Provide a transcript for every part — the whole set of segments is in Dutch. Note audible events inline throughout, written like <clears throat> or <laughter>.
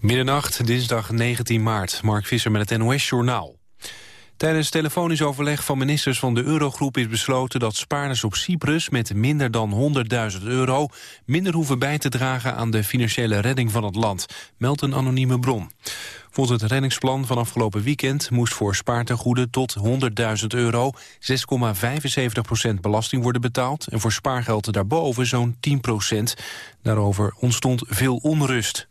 Middernacht, dinsdag 19 maart. Mark Visser met het NOS-journaal. Tijdens telefonisch overleg van ministers van de Eurogroep is besloten dat spaarders op Cyprus met minder dan 100.000 euro minder hoeven bij te dragen aan de financiële redding van het land, meldt een anonieme bron. Volgens het reddingsplan van afgelopen weekend moest voor spaartegoeden tot 100.000 euro 6,75% belasting worden betaald en voor spaargeld daarboven zo'n 10% Daarover ontstond veel onrust.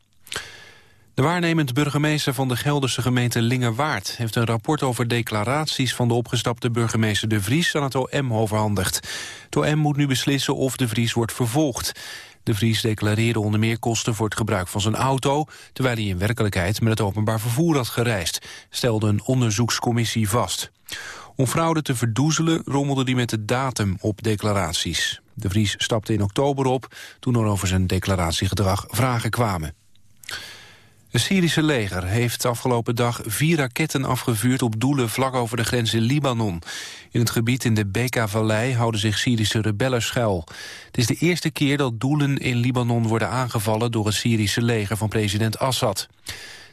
De waarnemend burgemeester van de Gelderse gemeente Lingerwaard... heeft een rapport over declaraties van de opgestapte burgemeester De Vries... aan het OM overhandigd. Het OM moet nu beslissen of De Vries wordt vervolgd. De Vries declareerde onder meer kosten voor het gebruik van zijn auto... terwijl hij in werkelijkheid met het openbaar vervoer had gereisd... stelde een onderzoekscommissie vast. Om fraude te verdoezelen rommelde hij met de datum op declaraties. De Vries stapte in oktober op toen er over zijn declaratiegedrag vragen kwamen. Het Syrische leger heeft afgelopen dag vier raketten afgevuurd op doelen vlak over de grens in Libanon. In het gebied in de Beka-vallei houden zich Syrische rebellen schuil. Het is de eerste keer dat doelen in Libanon worden aangevallen door het Syrische leger van president Assad.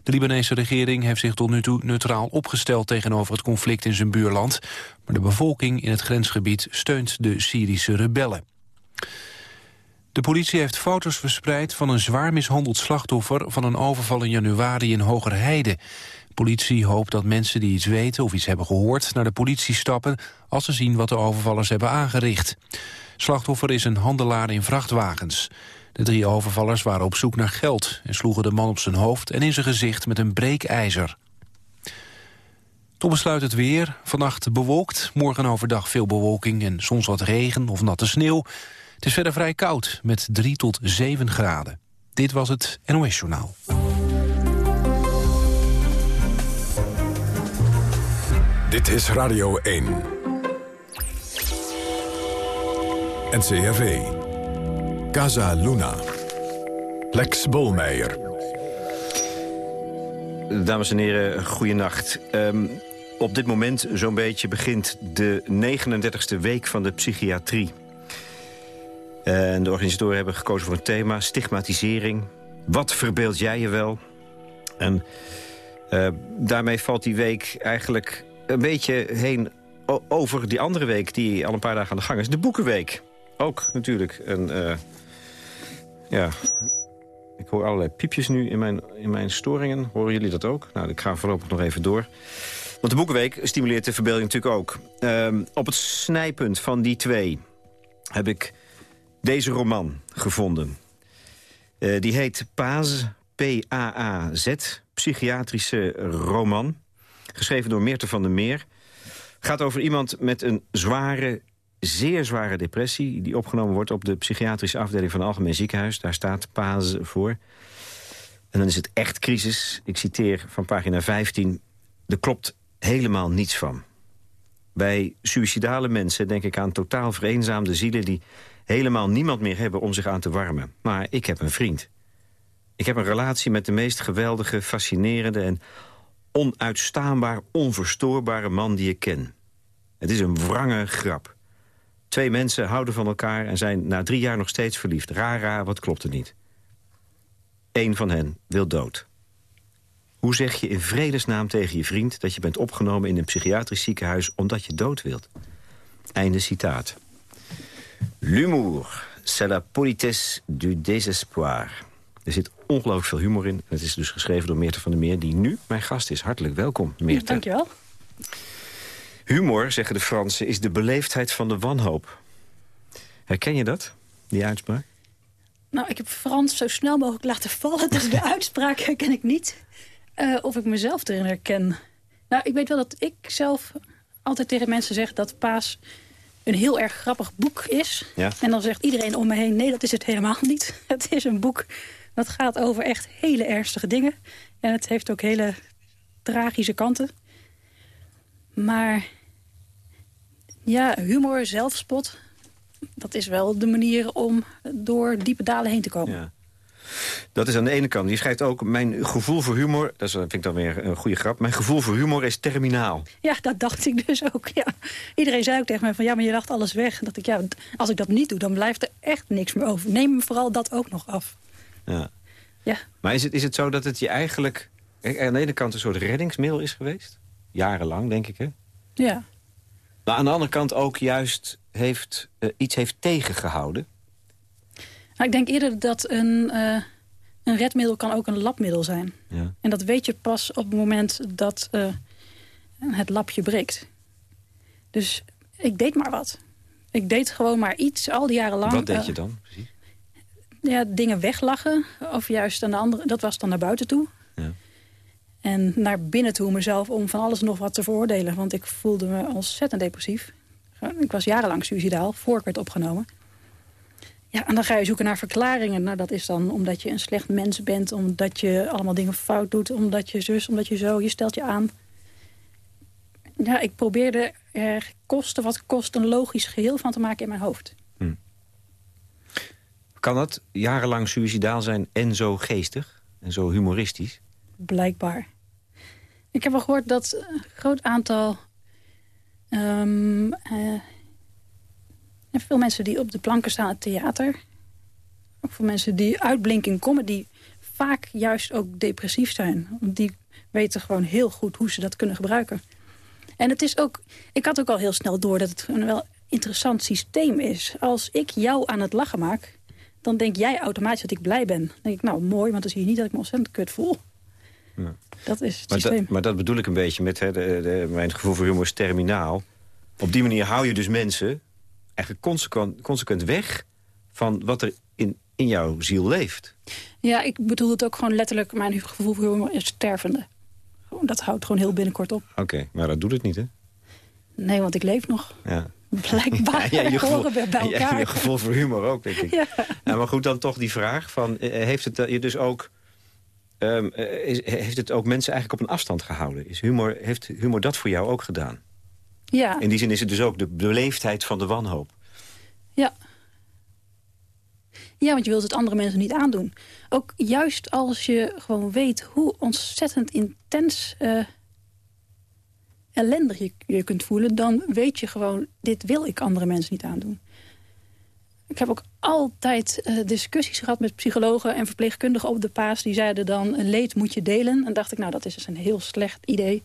De Libanese regering heeft zich tot nu toe neutraal opgesteld tegenover het conflict in zijn buurland. Maar de bevolking in het grensgebied steunt de Syrische rebellen. De politie heeft foto's verspreid van een zwaar mishandeld slachtoffer... van een overval in januari in Hogerheide. De politie hoopt dat mensen die iets weten of iets hebben gehoord... naar de politie stappen als ze zien wat de overvallers hebben aangericht. Slachtoffer is een handelaar in vrachtwagens. De drie overvallers waren op zoek naar geld... en sloegen de man op zijn hoofd en in zijn gezicht met een breekijzer. Tot besluit het weer. Vannacht bewolkt, morgen overdag veel bewolking... en soms wat regen of natte sneeuw. Het is verder vrij koud, met 3 tot 7 graden. Dit was het NOS Journaal. Dit is Radio 1. NCRV. Casa Luna. Lex Bolmeijer. Dames en heren, goeienacht. Um, op dit moment zo'n beetje begint de 39e week van de psychiatrie. En de organisatoren hebben gekozen voor een thema, stigmatisering. Wat verbeeld jij je wel? En uh, daarmee valt die week eigenlijk een beetje heen over die andere week... die al een paar dagen aan de gang is, de Boekenweek. Ook natuurlijk een... Uh, ja, ik hoor allerlei piepjes nu in mijn, in mijn storingen. Horen jullie dat ook? Nou, ik ga voorlopig nog even door. Want de Boekenweek stimuleert de verbeelding natuurlijk ook. Uh, op het snijpunt van die twee heb ik deze roman gevonden. Uh, die heet Paaz, P-A-A-Z, psychiatrische roman. Geschreven door Meerte van der Meer. Gaat over iemand met een zware, zeer zware depressie... die opgenomen wordt op de psychiatrische afdeling van het Algemeen Ziekenhuis. Daar staat Paaz voor. En dan is het echt crisis. Ik citeer van pagina 15. Er klopt helemaal niets van. Bij suïcidale mensen denk ik aan totaal vereenzaamde zielen... die helemaal niemand meer hebben om zich aan te warmen. Maar ik heb een vriend. Ik heb een relatie met de meest geweldige, fascinerende... en onuitstaanbaar, onverstoorbare man die ik ken. Het is een wrange grap. Twee mensen houden van elkaar en zijn na drie jaar nog steeds verliefd. Rara, wat klopt er niet? Eén van hen wil dood. Hoe zeg je in vredesnaam tegen je vriend... dat je bent opgenomen in een psychiatrisch ziekenhuis omdat je dood wilt? Einde citaat. L'humour, c'est la politesse du désespoir. Er zit ongelooflijk veel humor in. Het is dus geschreven door Meerte van der Meer, die nu mijn gast is. Hartelijk welkom, Meerte. Dankjewel. Humor, zeggen de Fransen, is de beleefdheid van de wanhoop. Herken je dat, die uitspraak? Nou, ik heb Frans zo snel mogelijk laten vallen. Dus de <laughs> uitspraak herken ik niet. Uh, of ik mezelf erin herken. Nou, ik weet wel dat ik zelf altijd tegen mensen zeg dat paas een heel erg grappig boek is. Ja. En dan zegt iedereen om me heen, nee, dat is het helemaal niet. <laughs> Het is een boek dat gaat over echt hele ernstige dingen. En het heeft ook hele tragische kanten. Maar ja, humor, zelfspot... dat is wel de manier om door diepe dalen heen te komen. Ja. Dat is aan de ene kant. Je schrijft ook, mijn gevoel voor humor... dat vind ik dan weer een goede grap... mijn gevoel voor humor is terminaal. Ja, dat dacht ik dus ook, ja. Iedereen zei ook tegen mij van, ja, maar je dacht alles weg. Dat ik, ja, als ik dat niet doe, dan blijft er echt niks meer over. Neem me vooral dat ook nog af. Ja. Ja. Maar is het, is het zo dat het je eigenlijk aan de ene kant een soort reddingsmiddel is geweest? Jarenlang, denk ik, hè? Ja. Maar aan de andere kant ook juist heeft, uh, iets heeft tegengehouden? Nou, ik denk eerder dat een, uh, een redmiddel kan ook een labmiddel zijn. Ja. En dat weet je pas op het moment dat uh, het labje breekt. Dus ik deed maar wat. Ik deed gewoon maar iets, al die jaren lang. Wat deed je dan precies? Ja, dingen weglachen. Of juist aan de andere, dat was dan naar buiten toe. Ja. En naar binnen toe mezelf om van alles nog wat te veroordelen. Want ik voelde me ontzettend depressief. Ik was jarenlang suicidaal, voor ik werd opgenomen. Ja, en dan ga je zoeken naar verklaringen. Nou, dat is dan omdat je een slecht mens bent. Omdat je allemaal dingen fout doet. Omdat je zus, omdat je zo. Je stelt je aan. Ja, ik probeerde er kosten wat kost een logisch geheel van te maken in mijn hoofd. Hm. Kan dat jarenlang suicidaal zijn en zo geestig? En zo humoristisch? Blijkbaar. Ik heb wel gehoord dat een groot aantal... Um, uh, veel mensen die op de planken staan het theater... ook voor mensen die uitblinken in comedy... vaak juist ook depressief zijn. Want die weten gewoon heel goed hoe ze dat kunnen gebruiken. En het is ook... Ik had ook al heel snel door dat het een wel interessant systeem is. Als ik jou aan het lachen maak... dan denk jij automatisch dat ik blij ben. Dan denk ik, nou mooi, want dan zie je niet dat ik me ontzettend kut voel. Ja. Dat is het maar systeem. Dat, maar dat bedoel ik een beetje met hè, de, de, mijn gevoel voor humor is terminaal. Op die manier hou je dus mensen eigenlijk consequent, consequent weg... van wat er in, in jouw ziel leeft. Ja, ik bedoel het ook gewoon letterlijk. Mijn gevoel voor humor is stervende. Dat houdt gewoon heel binnenkort op. Oké, okay, maar dat doet het niet, hè? Nee, want ik leef nog. Ja. <laughs> Blijkbaar <laughs> ja, je gevoel, bij elkaar. <laughs> Ja, je gevoel voor humor ook, denk ik. Ja. Nou, maar goed, dan toch die vraag van... heeft het je dus ook... Um, is, heeft het ook mensen eigenlijk op een afstand gehouden? Is humor, heeft humor dat voor jou ook gedaan? Ja. In die zin is het dus ook de beleefdheid van de wanhoop. Ja. Ja, want je wilt het andere mensen niet aandoen. Ook juist als je gewoon weet hoe ontzettend intens uh, ellendig je je kunt voelen... dan weet je gewoon, dit wil ik andere mensen niet aandoen. Ik heb ook altijd uh, discussies gehad met psychologen en verpleegkundigen op de paas. Die zeiden dan, een leed moet je delen. En dacht ik, nou, dat is dus een heel slecht idee.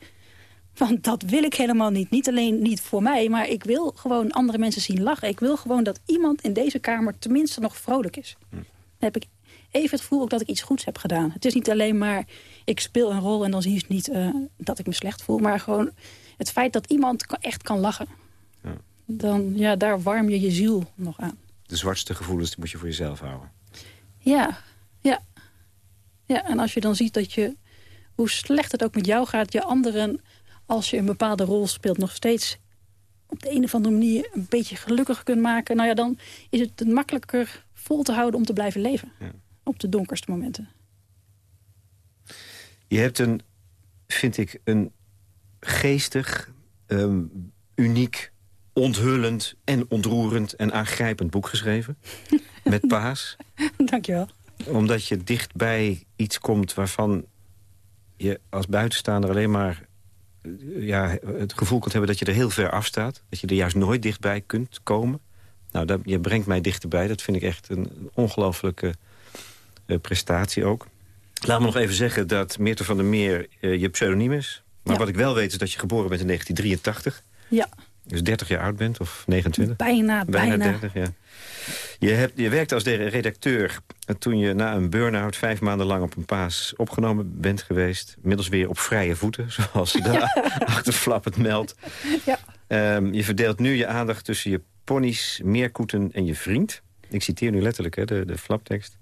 Want dat wil ik helemaal niet. Niet alleen niet voor mij, maar ik wil gewoon andere mensen zien lachen. Ik wil gewoon dat iemand in deze kamer tenminste nog vrolijk is. Dan heb ik even het gevoel ook dat ik iets goeds heb gedaan. Het is niet alleen maar, ik speel een rol en dan zie je niet uh, dat ik me slecht voel. Maar gewoon het feit dat iemand echt kan lachen. Ja. Dan, ja, daar warm je je ziel nog aan. De zwartste gevoelens die moet je voor jezelf houden. Ja, ja. Ja, en als je dan ziet dat je, hoe slecht het ook met jou gaat... je anderen, als je een bepaalde rol speelt, nog steeds op de een of andere manier een beetje gelukkig kunt maken... nou ja, dan is het makkelijker vol te houden om te blijven leven. Ja. Op de donkerste momenten. Je hebt een, vind ik, een geestig, um, uniek, onthullend en ontroerend en aangrijpend boek geschreven. <laughs> met Paas. Dankjewel. Omdat je dichtbij iets komt waarvan je als buitenstaander alleen maar ja, het gevoel kunt hebben dat je er heel ver afstaat. Dat je er juist nooit dichtbij kunt komen. Nou, dat, je brengt mij dichterbij. Dat vind ik echt een ongelooflijke uh, prestatie ook. Laat me nog even zeggen dat Meerte van der Meer uh, je pseudoniem is. Maar Ja. wat ik wel weet is dat je geboren bent in 1983. Ja, Dus 30 jaar oud bent, of 29. bijna, bijna. Bijna 30, ja. Je, hebt, je werkte als de- redacteur toen je na een burn-out... vijf maanden lang op een paas opgenomen bent geweest. Inmiddels weer op vrije voeten, <laughs> zoals je daar <laughs> achterflappend meldt. Ja. Ehm, je verdeelt nu je aandacht tussen je ponies, meerkoeten en je vriend. Ik citeer nu letterlijk hè, de, de flaptekst.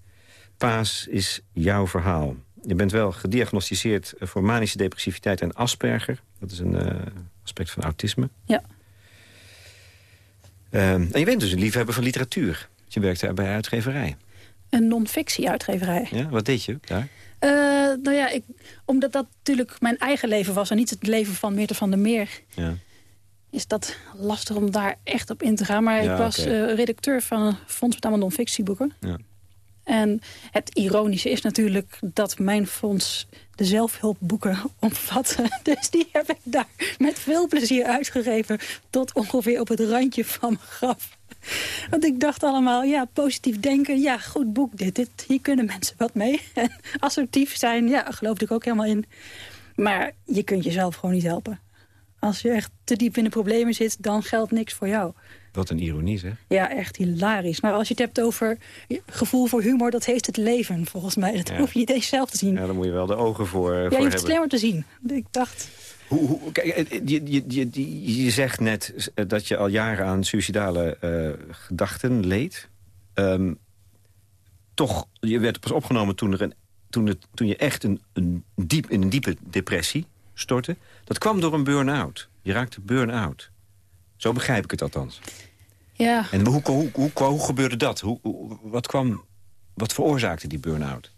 Paas is jouw verhaal. Je bent wel gediagnosticeerd voor manische depressiviteit en Asperger. Dat is een eh, aspect van autisme. Ja. Ehm, en je bent dus een liefhebber van literatuur. Je werkte bij een uitgeverij. Een non-fictie-uitgeverij. Ja? Wat deed je daar? Eh, nou ja, ik, omdat dat natuurlijk mijn eigen leven was... en niet het leven van Meerte van der Meer... Ja. is dat lastig om daar echt op in te gaan. Maar Ja, ik was eh, redacteur van een fonds met allemaal non-fictieboeken. Ja. En het ironische is natuurlijk dat mijn fonds de zelfhulpboeken <laughs> omvatten. <laughs> Dus die heb ik daar met veel plezier uitgegeven... tot ongeveer op het randje van mijn graf. Want ik dacht allemaal, ja, positief denken, ja, goed boek dit. dit hier kunnen mensen wat mee. <laughs> Assertief zijn, ja, geloof ik ook helemaal in. Maar je kunt jezelf gewoon niet helpen. Als je echt te diep in de problemen zit, dan geldt niks voor jou. Wat een ironie, zeg. Ja, echt hilarisch. Maar als je het hebt over gevoel voor humor, dat heeft het leven, volgens mij. Dat hoef je niet eens zelf te zien. Ja, dan moet je wel de ogen voor, ja, voor je hoeft het alleen maar te zien. Ik dacht... Hoe, hoe, kijk, eh, je, je, je, je, zegt net dat je al jaren aan suicidale uh, gedachten leed. Um, toch, je werd pas opgenomen toen, er een, toen, het, toen je echt een, een diep, in een diepe depressie stortte. Dat kwam door een burn-out. Je raakte burn-out. Zo begrijp ik het althans. Ja. En hoe, hoe, hoe, hoe gebeurde dat? Hoe, wat, kwam, wat veroorzaakte die burn-out?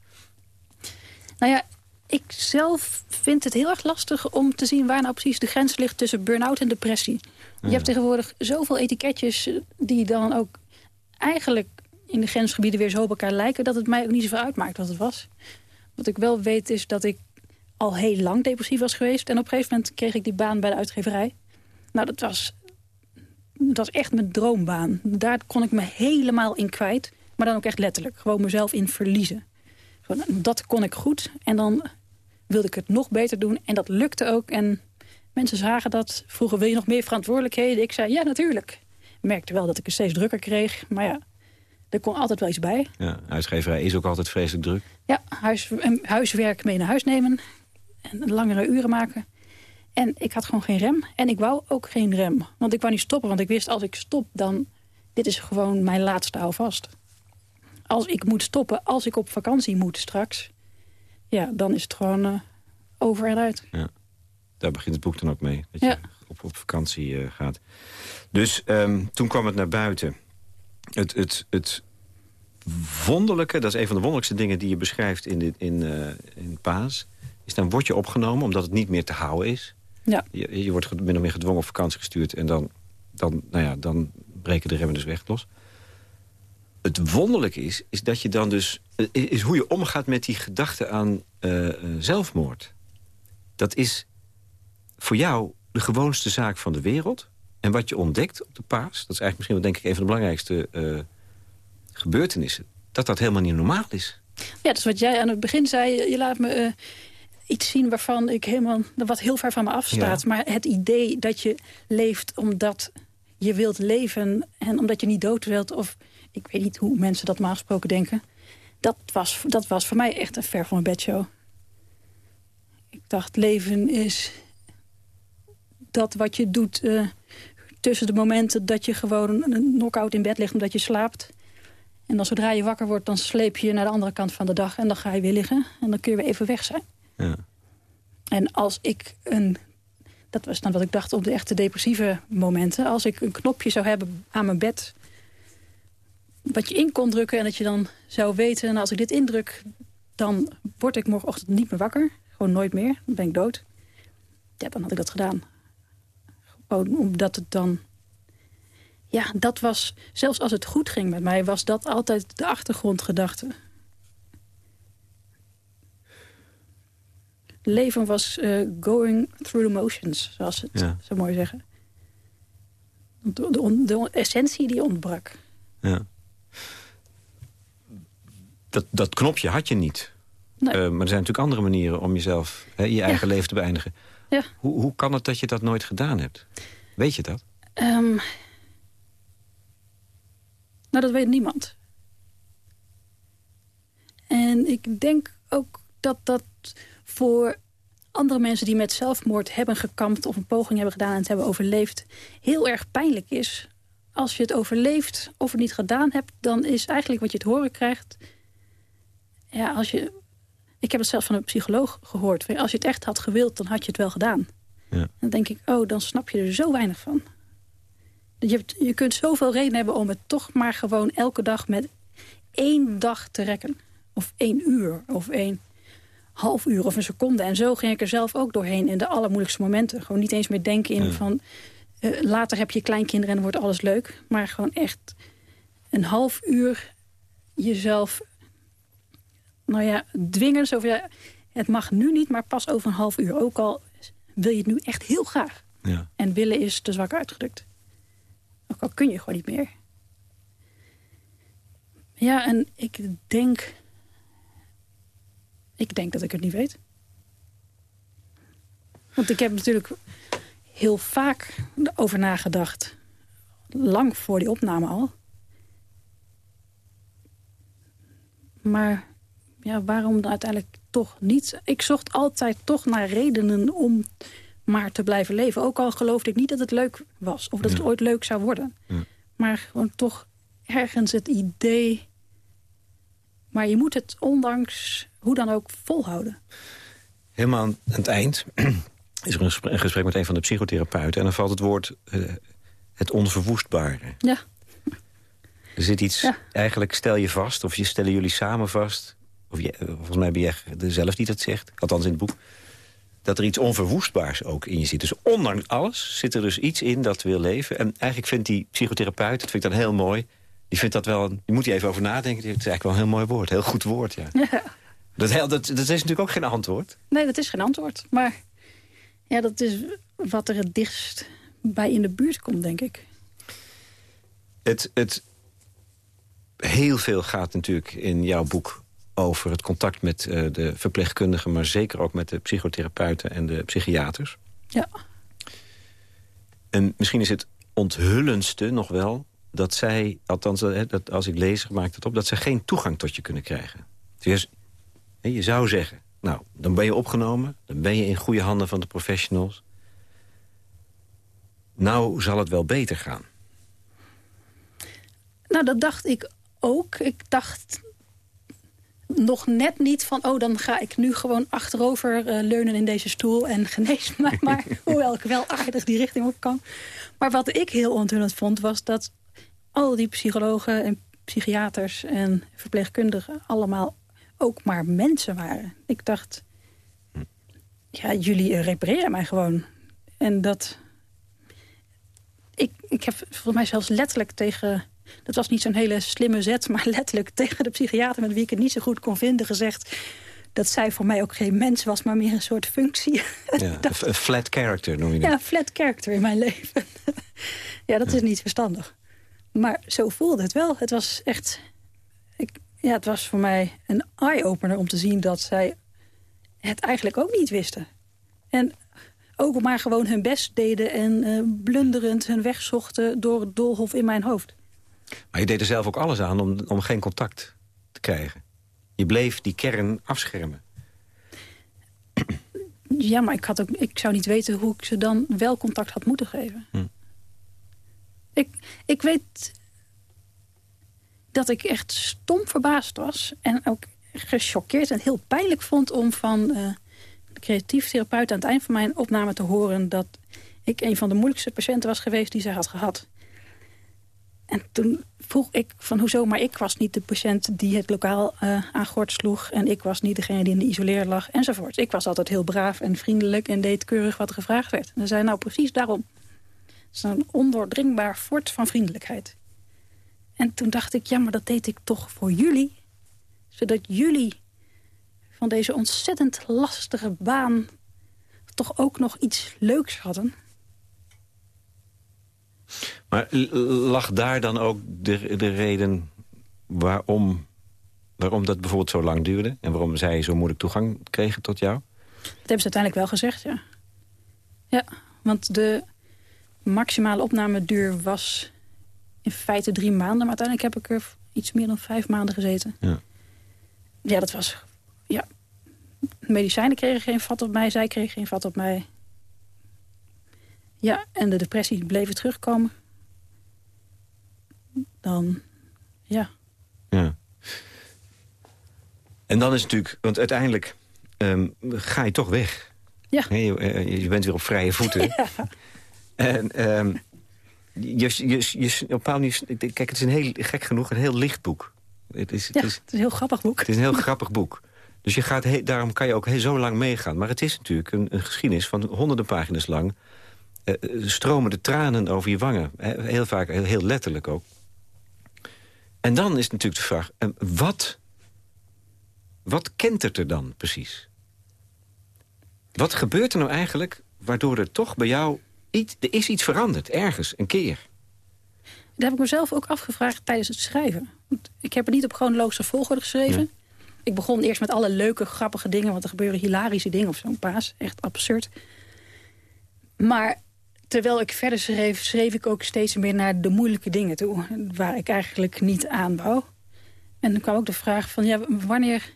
Nou ja, ik zelf vind het heel erg lastig om te zien... waar nou precies de grens ligt tussen burn-out en depressie. Je hebt tegenwoordig zoveel etiketjes die dan ook eigenlijk in de grensgebieden weer zo op elkaar lijken... dat het mij ook niet zoveel uitmaakt wat het was. Wat ik wel weet is dat ik al heel lang depressief was geweest. En op een gegeven moment kreeg ik die baan bij de uitgeverij. Nou, dat was, dat was echt mijn droombaan. Daar kon ik me helemaal in kwijt. Maar dan ook echt letterlijk. Gewoon mezelf in verliezen. Gewoon, dat kon ik goed. En dan wilde ik het nog beter doen. En dat lukte ook. En mensen zagen dat. Vroegen, wil je nog meer verantwoordelijkheden? Ik zei, ja, natuurlijk. Ik merkte wel dat ik het steeds drukker kreeg. Maar ja, er kon altijd wel iets bij. Ja, huisgeverij is ook altijd vreselijk druk. Ja, huis, huiswerk mee naar huis nemen. En langere uren maken. En ik had gewoon geen rem. En ik wou ook geen rem. Want ik wou niet stoppen. Want ik wist, als ik stop, dan... Dit is gewoon mijn laatste houvast. Als ik moet stoppen, als ik op vakantie moet straks... Ja, dan is het gewoon uh, over en uit. Ja. Daar begint het boek dan ook mee. Dat je op, op vakantie uh, gaat. Dus um, toen kwam het naar buiten. Het, het, het wonderlijke, dat is een van de wonderlijkste dingen... die je beschrijft in, dit, in, uh, in Paas is dan word je opgenomen omdat het niet meer te houden is. Ja. Je, je wordt min of meer gedwongen op vakantie gestuurd... en dan, dan, nou ja, dan breken de remmen dus weg los. Het wonderlijke is, is dat je dan dus... is hoe je omgaat met die gedachte aan uh, zelfmoord. Dat is voor jou de gewoonste zaak van de wereld. En wat je ontdekt op de paas... dat is eigenlijk misschien wel denk ik een van de belangrijkste uh, gebeurtenissen... dat dat helemaal niet normaal is. Ja, dat is wat jij aan het begin zei. Je laat me uh, iets zien waarvan ik helemaal, wat heel ver van me afstaat. Ja. Maar het idee dat je leeft omdat je wilt leven... en omdat je niet dood wilt... of ik weet niet hoe mensen dat maar gesproken denken... Dat was, dat was voor mij echt een ver van mijn bedshow. Ik dacht, leven is dat wat je doet... Uh, tussen de momenten dat je gewoon een knock-out in bed ligt omdat je slaapt... En dan zodra je wakker wordt, dan sleep je je naar de andere kant van de dag... en dan ga je weer liggen en dan kun je weer even weg zijn. En als ik een... Dat was dan wat ik dacht op de echte depressieve momenten. Als ik een knopje zou hebben aan mijn bed... wat je in kon drukken en dat je dan zou weten... Nou, als ik dit indruk, dan word ik morgenochtend niet meer wakker. Gewoon nooit meer. Dan ben ik dood. Ja, dan had ik dat gedaan. Gewoon omdat het dan... Ja, dat was... Zelfs als het goed ging met mij, was dat altijd de achtergrondgedachte. Leven was uh, going through the motions, zoals ze het ja. zo mooi zeggen. De, de, de, essentie die ontbrak. Ja. Dat, dat knopje had je niet. Nee. Uh, maar er zijn natuurlijk andere manieren om jezelf, hè, je eigen ja. leven te beëindigen. Ja. Hoe, hoe kan het dat je dat nooit gedaan hebt? Weet je dat? Um, nou, dat weet niemand. En ik denk ook dat dat voor andere mensen die met zelfmoord hebben gekampt... of een poging hebben gedaan en het hebben overleefd... heel erg pijnlijk is. Als je het overleeft of het niet gedaan hebt... dan is eigenlijk wat je het horen krijgt... Ja, als je... Ik heb het zelf van een psycholoog gehoord. Als je het echt had gewild, dan had je het wel gedaan. Ja. Dan denk ik, oh, dan snap je er zo weinig van. Je, hebt, je kunt zoveel reden hebben om het toch maar gewoon elke dag... met één dag te rekken. Of één uur, of één half uur of een seconde. En zo ging ik er zelf ook doorheen in de allermoeilijkste momenten. Gewoon niet eens meer denken in ja. van... Uh, later heb je kleinkinderen en dan wordt alles leuk. Maar gewoon echt een half uur jezelf nou ja, dwingen. Zo ja, het mag nu niet, maar pas over een half uur. Ook al wil je het nu echt heel graag. Ja. En willen is te zwak uitgedrukt. Ook al kun je gewoon niet meer. Ja, en ik denk... Ik denk dat ik het niet weet. Want ik heb natuurlijk heel vaak over nagedacht. Lang voor die opname al. Maar ja, waarom dan uiteindelijk toch niet? Ik zocht altijd toch naar redenen om maar te blijven leven. Ook al geloofde ik niet dat het leuk was. Of dat het ooit leuk zou worden. Ja. Maar gewoon toch ergens het idee... Maar je moet het ondanks hoe dan ook volhouden. Helemaal aan het eind <clears throat> is er een gesprek, met een van de psychotherapeuten... en dan valt het woord eh, het onverwoestbare. Ja, Er zit iets, Ja. eigenlijk stel je vast, of je stellen jullie samen vast... of je, eh, volgens mij ben jij zelf die dat zegt, althans in het boek... dat er iets onverwoestbaars ook in je zit. Dus ondanks alles zit er dus iets in dat wil leven. En eigenlijk vindt die psychotherapeut, dat vind ik dan heel mooi... die vindt dat wel, een, die moet hij even over nadenken. Het is eigenlijk wel een heel mooi woord, heel goed woord, ja. ja. Dat, dat, dat is natuurlijk ook geen antwoord. Nee, dat is geen antwoord. Maar ja, dat is wat er het dichtst bij in de buurt komt, denk ik. Het, het, heel veel gaat natuurlijk in jouw boek over het contact met eh, de verpleegkundigen... maar zeker ook met de psychotherapeuten en de psychiaters. Ja, En misschien is het onthullendste nog wel dat zij, althans eh, dat, als ik lees, maak ik het op... dat ze geen toegang tot je kunnen krijgen. Dus je zou zeggen, nou, dan ben je opgenomen... dan ben je in goede handen van de professionals. Nou zal het wel beter gaan. nou dat dacht ik ook. Ik dacht nog net niet van... oh, dan ga ik nu gewoon achterover eh, leunen in deze stoel en <laughs> genees mij maar. <laughs> hoewel ik wel aardig die richting op kan. Maar wat ik heel onthullend vond, was dat al die psychologen en psychiaters en verpleegkundigen... allemaal ook maar mensen waren. Ik dacht, ja, jullie repareren mij gewoon. En dat... Ik, ik heb volgens mij zelfs letterlijk tegen... Dat was niet zo'n hele slimme zet, maar <laughs> letterlijk tegen de psychiater... met wie ik het niet zo goed kon vinden, gezegd... dat zij voor mij ook geen mens was, maar meer een soort functie. <laughs> Ja, een- een flat character noem je dat. Ja, flat character in mijn <laughs> leven. ja, dat is niet verstandig. Maar zo voelde het wel. Het was echt... Ik, ja, het was voor mij een eye-opener om te zien dat zij het eigenlijk ook niet wisten. En ook maar gewoon hun best deden en eh, blunderend hun weg zochten door het doolhof in mijn hoofd. Maar je deed er zelf ook alles aan om, om geen contact te krijgen. Je bleef die kern afschermen. Ja, maar ik, had ook, ik zou niet weten hoe ik ze dan wel contact had moeten geven. Hm. Ik, ik weet dat ik echt stom verbaasd was. En ook gechoqueerd en heel pijnlijk vond om van eh, de creatief therapeut aan het eind van mijn opname te horen... dat ik een van de moeilijkste patiënten was geweest die zij had gehad. En toen vroeg ik van hoezo, maar ik was niet de patiënt die het lokaal eh aan gort sloeg. En ik was niet degene die in de isoleer lag enzovoort. Ik was altijd heel braaf en vriendelijk en deed keurig wat gevraagd werd. En ze zei nou precies daarom. Een ondoordringbaar fort van vriendelijkheid. En toen dacht ik, ja, maar dat deed ik toch voor jullie. Zodat jullie van deze ontzettend lastige baan... toch ook nog iets leuks hadden. Maar lag daar dan ook de, de reden waarom, waarom dat bijvoorbeeld zo lang duurde... en waarom zij zo moeilijk toegang kregen tot jou? Dat hebben ze uiteindelijk wel gezegd, ja. Ja, want de maximale opnameduur was in feite drie maanden. Maar uiteindelijk heb ik er iets meer dan vijf maanden gezeten. Ja. Ja, dat was... Ja, medicijnen kregen geen vat op mij, zij kregen geen vat op mij. Ja, en de depressie bleef terugkomen. Dan, ja. Ja. En dan is het natuurlijk, want uiteindelijk ehm, ga je toch weg. Ja. Je, eh, je bent weer op vrije voeten. <laughs> En ehm, je, je, je, op een manier- kijk, het is een heel, gek genoeg, een heel licht boek. Het is, Ja, het is, het is een heel grappig boek. het is een heel grappig boek. Dus je gaat he- daarom kan je ook heel, zo lang meegaan. Maar het is natuurlijk een, een geschiedenis van honderden pagina's lang. eh, eh, stromen de tranen over je wangen. Heel vaak, heel, heel letterlijk ook. En dan is natuurlijk de vraag, eh, wat Wat kent het er dan precies? Wat gebeurt er nou eigenlijk waardoor er toch bij jou... Iets, er is iets veranderd, ergens, een keer? Dat heb ik mezelf ook afgevraagd tijdens het schrijven. Want ik heb het niet op chronologische volgorde geschreven. Ik begon eerst met alle leuke, grappige dingen... want er gebeuren hilarische dingen op zo'n paas. Echt absurd. Maar terwijl ik verder schreef, schreef ik ook steeds meer naar de moeilijke dingen toe. Waar ik eigenlijk niet aan wou. En dan kwam ook de vraag van, ja, wanneer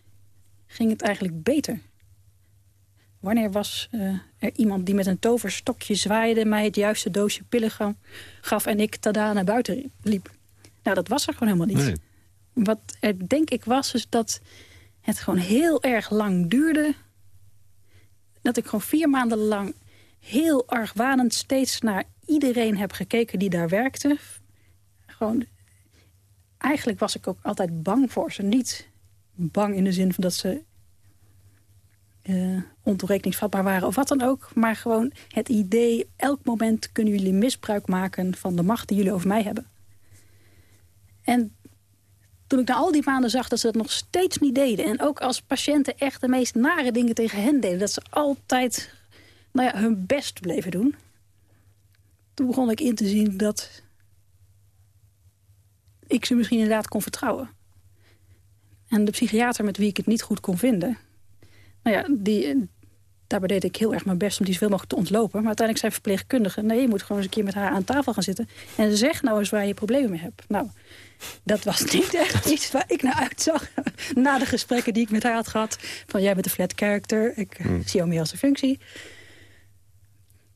ging het eigenlijk beter? Wanneer was uh, er iemand die met een toverstokje zwaaide... mij het juiste doosje pillen gaf en ik tada naar buiten liep? Nou, dat was er gewoon helemaal niet. Wat er denk ik was, is dat het gewoon heel erg lang duurde. Dat ik gewoon vier maanden lang heel argwanend steeds naar iedereen heb gekeken die daar werkte. Gewoon, eigenlijk was ik ook altijd bang voor ze. Niet bang in de zin van dat ze uh, ontoerekeningsvatbaar waren of wat dan ook. Maar gewoon het idee, elk moment kunnen jullie misbruik maken van de macht die jullie over mij hebben. En toen ik na al die maanden zag dat ze dat nog steeds niet deden... en ook als patiënten echt de meest nare dingen tegen hen deden... dat ze altijd nou ja, hun best bleven doen... toen begon ik in te zien dat ik ze misschien inderdaad kon vertrouwen. En de psychiater met wie ik het niet goed kon vinden... Nou ja, die, daarbij deed ik heel erg mijn best om die zoveel mogelijk te ontlopen. Maar uiteindelijk zei verpleegkundige... nee, je moet gewoon eens een keer met haar aan tafel gaan zitten... en zeg nou eens waar je problemen mee hebt. Nou, dat was <laughs> niet echt iets waar ik naar uitzag. <laughs> Na de gesprekken die ik met haar had gehad. Van jij bent een flat character, ik hmm. zie jou meer als een functie.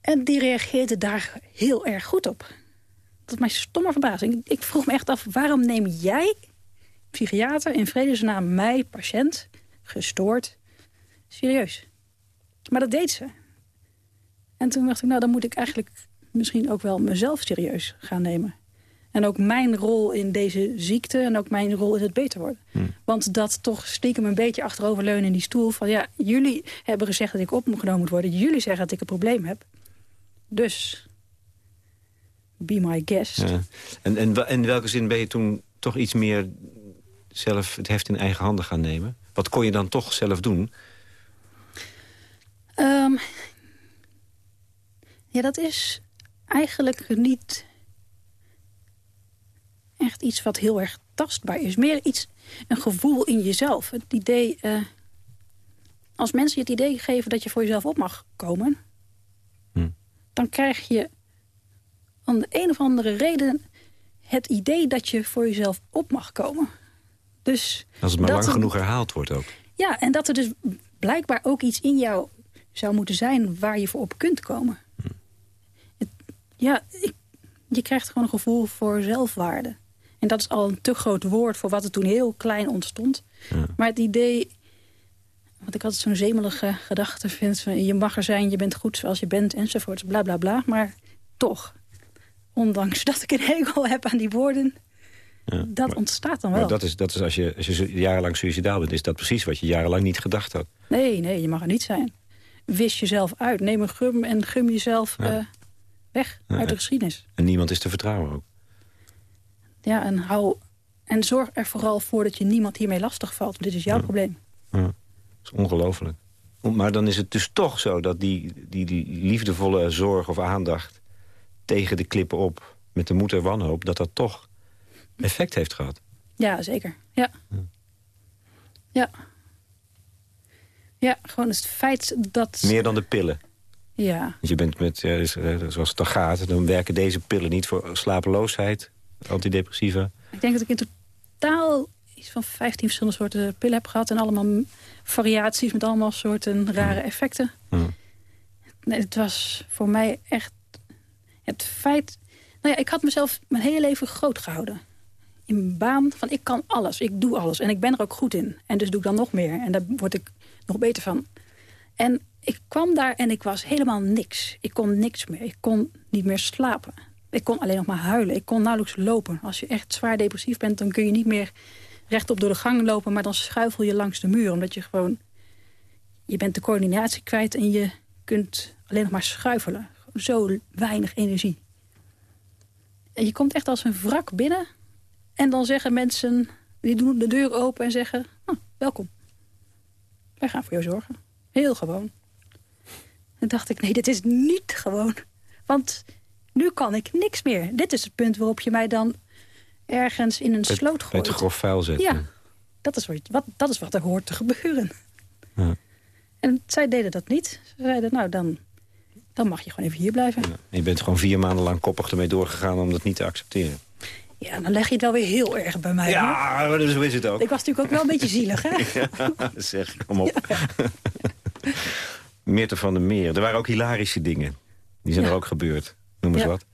En die reageerde daar heel erg goed op. Dat is mijn stomme verbazing. Ik vroeg me echt af, waarom neem jij, psychiater, in vredesnaam mij, patiënt, gestoord, serieus? Maar dat deed ze. En toen dacht ik, nou, dan moet ik eigenlijk misschien ook wel mezelf serieus gaan nemen. En ook mijn rol in deze ziekte en ook mijn rol in het beter worden. Hmm. Want dat toch stiekem een beetje achteroverleunen in die stoel... van ja, jullie hebben gezegd dat ik opgenomen moet worden. Jullie zeggen dat ik een probleem heb. Dus, be my guest. Ja. En, en in welke zin ben je toen toch iets meer zelf het heft in eigen handen gaan nemen? Wat kon je dan toch zelf doen? Um, ja, dat is eigenlijk niet echt iets wat heel erg tastbaar is. Meer iets, een gevoel in jezelf. Het idee, uh, als mensen je het idee geven dat je voor jezelf op mag komen... Hm. dan krijg je om de een of andere reden het idee dat je voor jezelf op mag komen. Dus Als het maar lang genoeg herhaald wordt ook. Ja, en dat er dus blijkbaar ook iets in jou zou moeten zijn waar je voor op kunt komen. Hm. ja, ik, je krijgt gewoon een gevoel voor zelfwaarde. En dat is al een te groot woord voor wat er toen heel klein ontstond. Ja. Maar het idee, wat ik altijd zo'n zemelige gedachte vind... Van, je mag er zijn, je bent goed zoals je bent, enzovoort, bla bla bla. Maar toch, ondanks dat ik een hekel heb aan die woorden... Ja, dat ontstaat dan wel. Maar dat is, dat is als, je, als je jarenlang suicidaal bent... is dat precies wat je jarenlang niet gedacht had. Nee, nee, je mag er niet zijn. Wis jezelf uit. Neem een gum en gum jezelf uh, weg uit de geschiedenis. En niemand is te vertrouwen ook. Ja, en, hou, en zorg er vooral voor dat je niemand hiermee lastig valt. Want dit is jouw probleem. Ja. Dat is ongelooflijk. Maar dan is het dus toch zo dat die, die, die liefdevolle zorg of aandacht... tegen de klippen op, met de moed en wanhoop... dat dat toch effect heeft gehad. Ja, zeker. Ja. Ja. Ja, gewoon het feit dat... Meer dan de pillen. Ja. Want je bent met, ja, dus, eh, zoals het dan gaat, dan werken deze pillen niet voor slapeloosheid, antidepressiva? Ik denk dat ik in totaal iets van 15 verschillende soorten pillen heb gehad. En allemaal variaties met allemaal soorten rare effecten. Nee, het was voor mij echt het feit... Nou ja, ik had mezelf mijn hele leven groot gehouden. In mijn baan van ik kan alles, ik doe alles. En ik ben er ook goed in. En dus doe ik dan nog meer. En daar word ik nog beter van. En ik kwam daar en ik was helemaal niks. Ik kon niks meer. Ik kon niet meer slapen. Ik kon alleen nog maar huilen. Ik kon nauwelijks lopen. Als je echt zwaar depressief bent, dan kun je niet meer rechtop door de gang lopen... maar dan schuifel je langs de muur, omdat je gewoon... je bent de coördinatie kwijt en je kunt alleen nog maar schuifelen. Zo weinig energie. En je komt echt als een wrak binnen... en dan zeggen mensen, die doen de deur open en zeggen... Oh, welkom. Wij gaan voor jou zorgen. Heel gewoon. En dacht ik, nee, dit is niet gewoon. Want nu kan ik niks meer. Dit is het punt waarop je mij dan ergens in een sloot gooit. Het grof vuil zetten. Ja, dat is wat, wat, dat is wat er hoort te gebeuren. Ja. En zij deden dat niet. Ze zeiden, nou, dan, dan mag je gewoon even hier blijven. Ja. je bent gewoon vier maanden lang koppig ermee doorgegaan om dat niet te accepteren. Ja, dan leg je het wel weer heel erg bij mij. Ja, maar zo is het ook. Ik was natuurlijk ook wel een beetje zielig, hè? <laughs> ja, zeg, kom op. Ja. <laughs> Meerte van de Meer. Er waren ook hilarische dingen. Die zijn er ook gebeurd. Noem eens wat.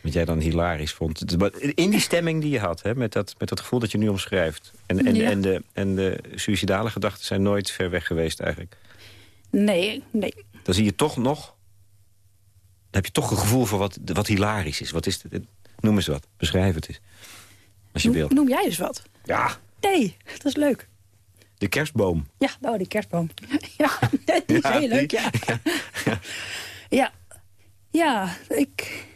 Wat jij dan hilarisch vond. In die stemming die je had, hè, met, dat, met dat gevoel dat je nu omschrijft. En, en, en, de, en de suïcidale gedachten zijn nooit ver weg geweest eigenlijk. Nee, nee. Dan zie je toch nog... Dan heb je toch een gevoel voor wat, wat hilarisch is. Wat is het? Noem eens wat. Beschrijf het eens. Als je noem, wilt. Noem jij eens wat. Ja. Nee, dat is leuk. De kerstboom. Ja, oh, die kerstboom. <laughs> ja, die is heel leuk, ja. <laughs> Ja, ja. ja ik...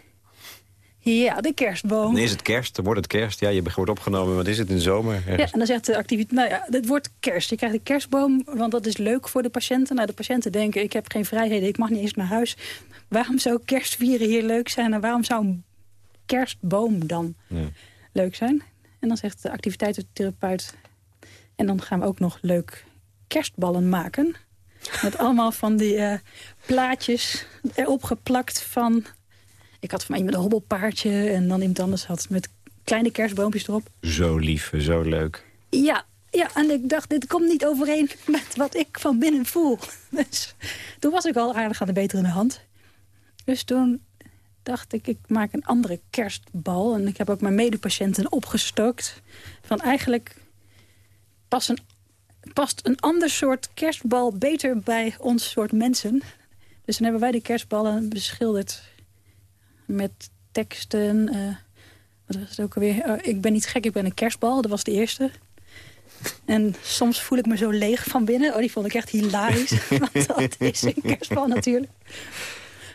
Ja, de kerstboom. Dan is het kerst, dan wordt het kerst. Ja, je wordt opgenomen, wat is het in de zomer? Ja, en dan zegt de activiteit, nou ja, het wordt kerst. Je krijgt een kerstboom, want dat is leuk voor de patiënten. Nou, de patiënten denken, ik heb geen vrijheden, ik mag niet eens naar huis. Waarom zou kerstvieren hier leuk zijn? En waarom zou een kerstboom dan ja. leuk zijn? En dan zegt de activiteitentherapeut... en dan gaan we ook nog leuk kerstballen maken. Met allemaal van die uh, plaatjes erop geplakt van ik had van mij met een hobbelpaardje en dan iemand anders had met kleine kerstboompjes erop. Zo lief, zo leuk. Ja, ja, en ik dacht, dit komt niet overeen met wat ik van binnen voel. <laughs> Dus toen was ik al aardig aan de betere hand. Dus toen dacht ik, ik maak een andere kerstbal. En ik heb ook mijn medepatiënten opgestookt. Van eigenlijk past een, past een ander soort kerstbal beter bij ons soort mensen. Dus dan hebben wij de kerstballen beschilderd met teksten. Uh, wat was het ook alweer? Oh, ik ben niet gek, ik ben een kerstbal. Dat was de eerste. En soms voel ik me zo leeg van binnen. Oh, die vond ik echt hilarisch. <laughs> Want dat is een kerstbal natuurlijk.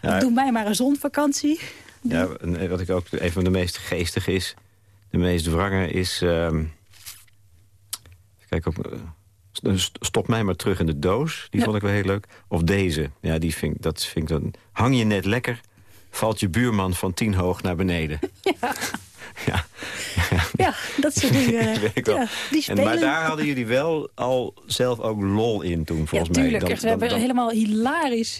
Ja, Doe mij maar een zonvakantie. Ja, wat ik ook een van de meest geestige is... de meest wrange is... Uh, kijk op... Uh, stop mij maar terug in de doos. Die vond ik wel heel leuk. Of deze. Ja, die vind, dat vind ik dan... Hang je net lekker valt je buurman van tien hoog naar beneden. <laughs> Ja. <laughs> ja. ja. dat soort <laughs> dingen. ja, die spelen. En, maar daar hadden jullie wel al zelf ook lol in toen, volgens ja, tuurlijk, mij. Dan, we hebben helemaal hilarisch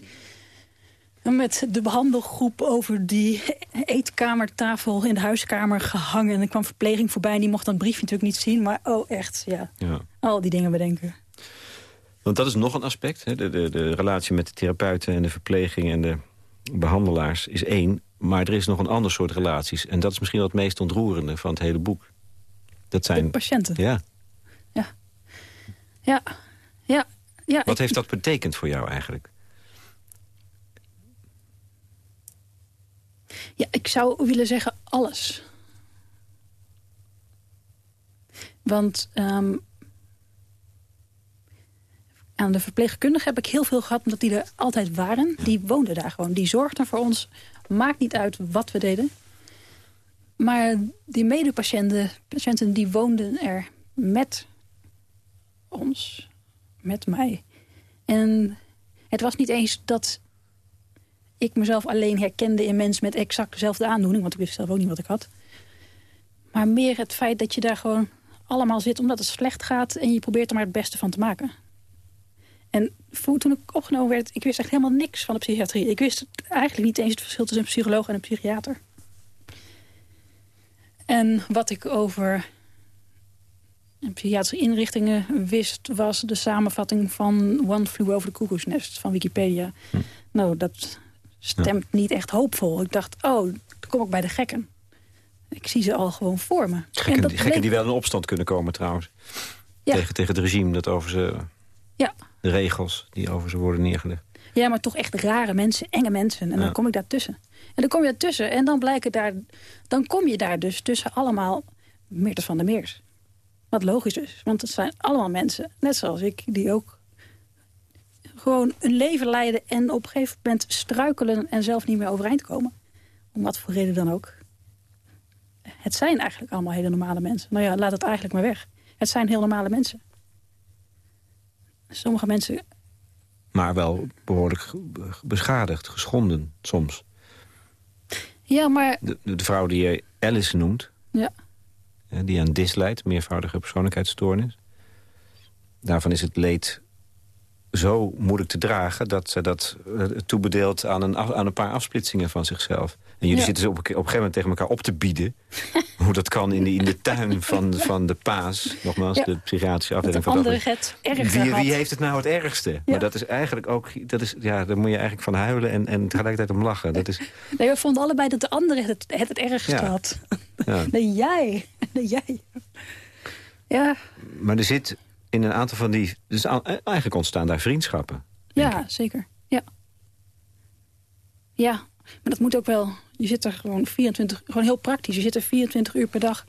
met de behandelgroep over die eetkamertafel in de huiskamer gehangen. En er kwam verpleging voorbij en die mocht dat briefje natuurlijk niet zien. Maar oh, echt, ja. ja. Al die dingen bedenken. Want dat is nog een aspect, hè? De, de, de relatie met de therapeuten en de verpleging en de behandelaars is één. Maar er is nog een ander soort relaties. En dat is misschien wel het meest ontroerende van het hele boek. Dat zijn... De patiënten. Ja. Ja. Ja. Ja. ja Wat heeft dat betekend voor jou eigenlijk? Ja, ik zou willen zeggen alles. Want um, aan de verpleegkundige heb ik heel veel gehad... omdat die er altijd waren. Die woonden daar gewoon. Die zorgden voor ons. Maakt niet uit wat we deden. Maar die medepatiënten patiënten, die woonden er met ons. Met mij. En het was niet eens dat ik mezelf alleen herkende in mensen met exact dezelfde aandoening. Want ik wist zelf ook niet wat ik had. Maar meer het feit dat je daar gewoon allemaal zit omdat het slecht gaat... en je probeert er maar het beste van te maken. En toen ik opgenomen werd, ik wist echt helemaal niks van de psychiatrie. Ik wist eigenlijk niet eens het verschil tussen een psycholoog en een psychiater. En wat ik over psychiatrische inrichtingen wist... was de samenvatting van One Flew Over the Cuckoo's Nest van Wikipedia. Hm. Nou, dat stemt niet echt hoopvol. Ik dacht, oh, dan kom ik bij de gekken. Ik zie ze al gewoon voor me. Gekken, gekken die wel in opstand kunnen komen trouwens. Tegen, tegen het regime dat over ze... Ja, de regels die over ze worden neergelegd. Ja, maar toch echt rare mensen, enge mensen. En dan kom ik daartussen. En dan kom je daartussen en dan blijken daar... dan kom je daar dus tussen allemaal meerders van de meers. Wat logisch is, want het zijn allemaal mensen, net zoals ik, die ook gewoon een leven leiden... en op een gegeven moment struikelen en zelf niet meer overeind komen. Om wat voor reden dan ook. Het zijn eigenlijk allemaal hele normale mensen. Nou ja, laat het eigenlijk maar weg. Het zijn heel normale mensen. sommige mensen... Maar wel behoorlijk beschadigd, geschonden soms. Ja, maar... De, de vrouw die je Alice noemt... Ja. Die aan DIS leidt, meervoudige persoonlijkheidsstoornis. Daarvan is het leed zo moeilijk te dragen... dat ze dat eh, toebedeelt aan een, aan een paar afsplitsingen van zichzelf. En jullie zitten ze op, op een gegeven moment tegen elkaar op te bieden... <laughs> hoe dat kan in de, in de tuin van, van de Paas. Nogmaals, de psychiatrische afdeling van de het ergste wie, wie, heeft het nou het ergste? Maar dat is eigenlijk ook... Dat is, ja, daar moet je eigenlijk van huilen en, en tegelijkertijd om lachen. Dat is... Nee, we vonden allebei dat de andere het het, het, ergste had. <laughs> Nee, jij. <laughs> Nee, jij. Ja. Maar er zit in een aantal van die... Dus eigenlijk ontstaan daar vriendschappen. Ja, zeker. Ja. Ja, maar dat moet ook wel. Je zit er gewoon 24, gewoon heel praktisch. Je zit er 24 uur per dag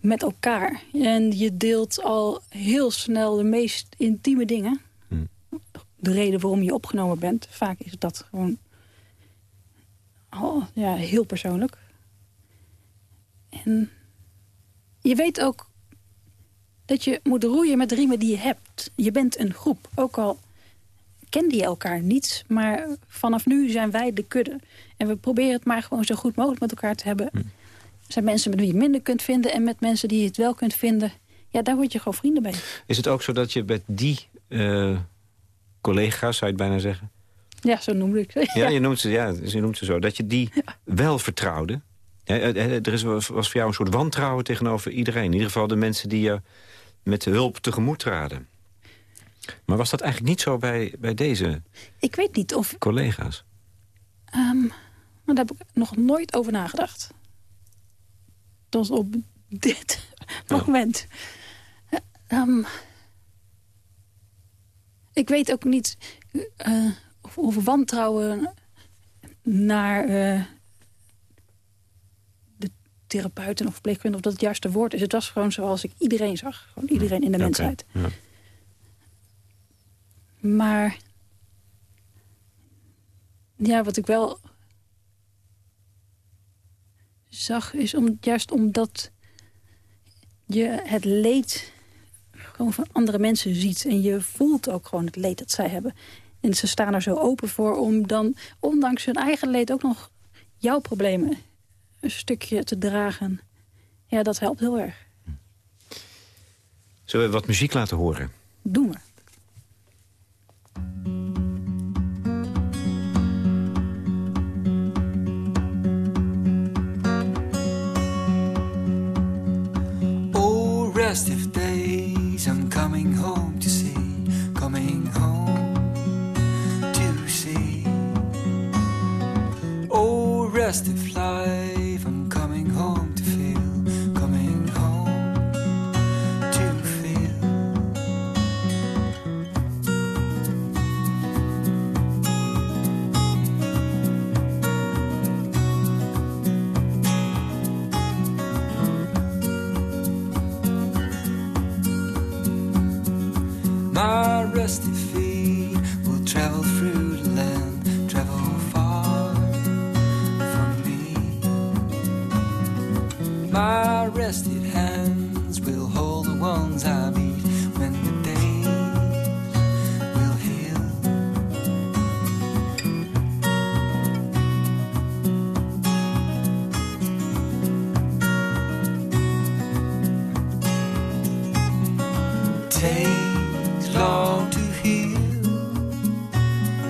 met elkaar. En je deelt al heel snel de meest intieme dingen. Hm. De reden waarom je opgenomen bent. Vaak is dat gewoon oh, ja, heel persoonlijk. En je weet ook dat je moet roeien met de riemen die je hebt. Je bent een groep. Ook al kende je elkaar niet, maar vanaf nu zijn wij de kudde. En we proberen het maar gewoon zo goed mogelijk met elkaar te hebben. Hm. Er zijn mensen met wie je minder kunt vinden... en met mensen die je het wel kunt vinden. Ja, daar word je gewoon vrienden mee. Is het ook zo dat je met die uh, collega's, zou je het bijna zeggen... Ja, zo noemde ik ze. Ja, je noemt ze, ja, je noemt ze zo. Dat je die wel vertrouwde. Eh, eh, er is, was voor jou een soort wantrouwen tegenover iedereen. In ieder geval de mensen die je met hulp tegemoet traden. Maar was dat eigenlijk niet zo bij, bij deze Ik weet niet of... collega's? Um, daar heb ik nog nooit over nagedacht. Dat op dit moment. Um, ik weet ook niet uh, of, of, wantrouwen naar uh, de therapeuten of verpleegkundigen... of dat het juiste woord is. Het was gewoon zoals ik iedereen zag. Gewoon iedereen in de mensheid. Ja. Maar ja, wat ik wel zag is om, juist omdat je het leed gewoon van andere mensen ziet. En je voelt ook gewoon het leed dat zij hebben. En ze staan er zo open voor om dan, ondanks hun eigen leed... ook nog jouw problemen een stukje te dragen. Ja, dat helpt heel erg. Zullen we wat muziek laten horen? Doen we. restive days I'm coming home to see, coming home to see. Oh, restive life,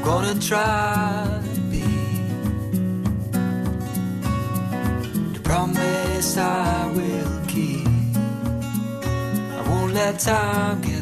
gonna try to be the promise I will keep. I won't let time get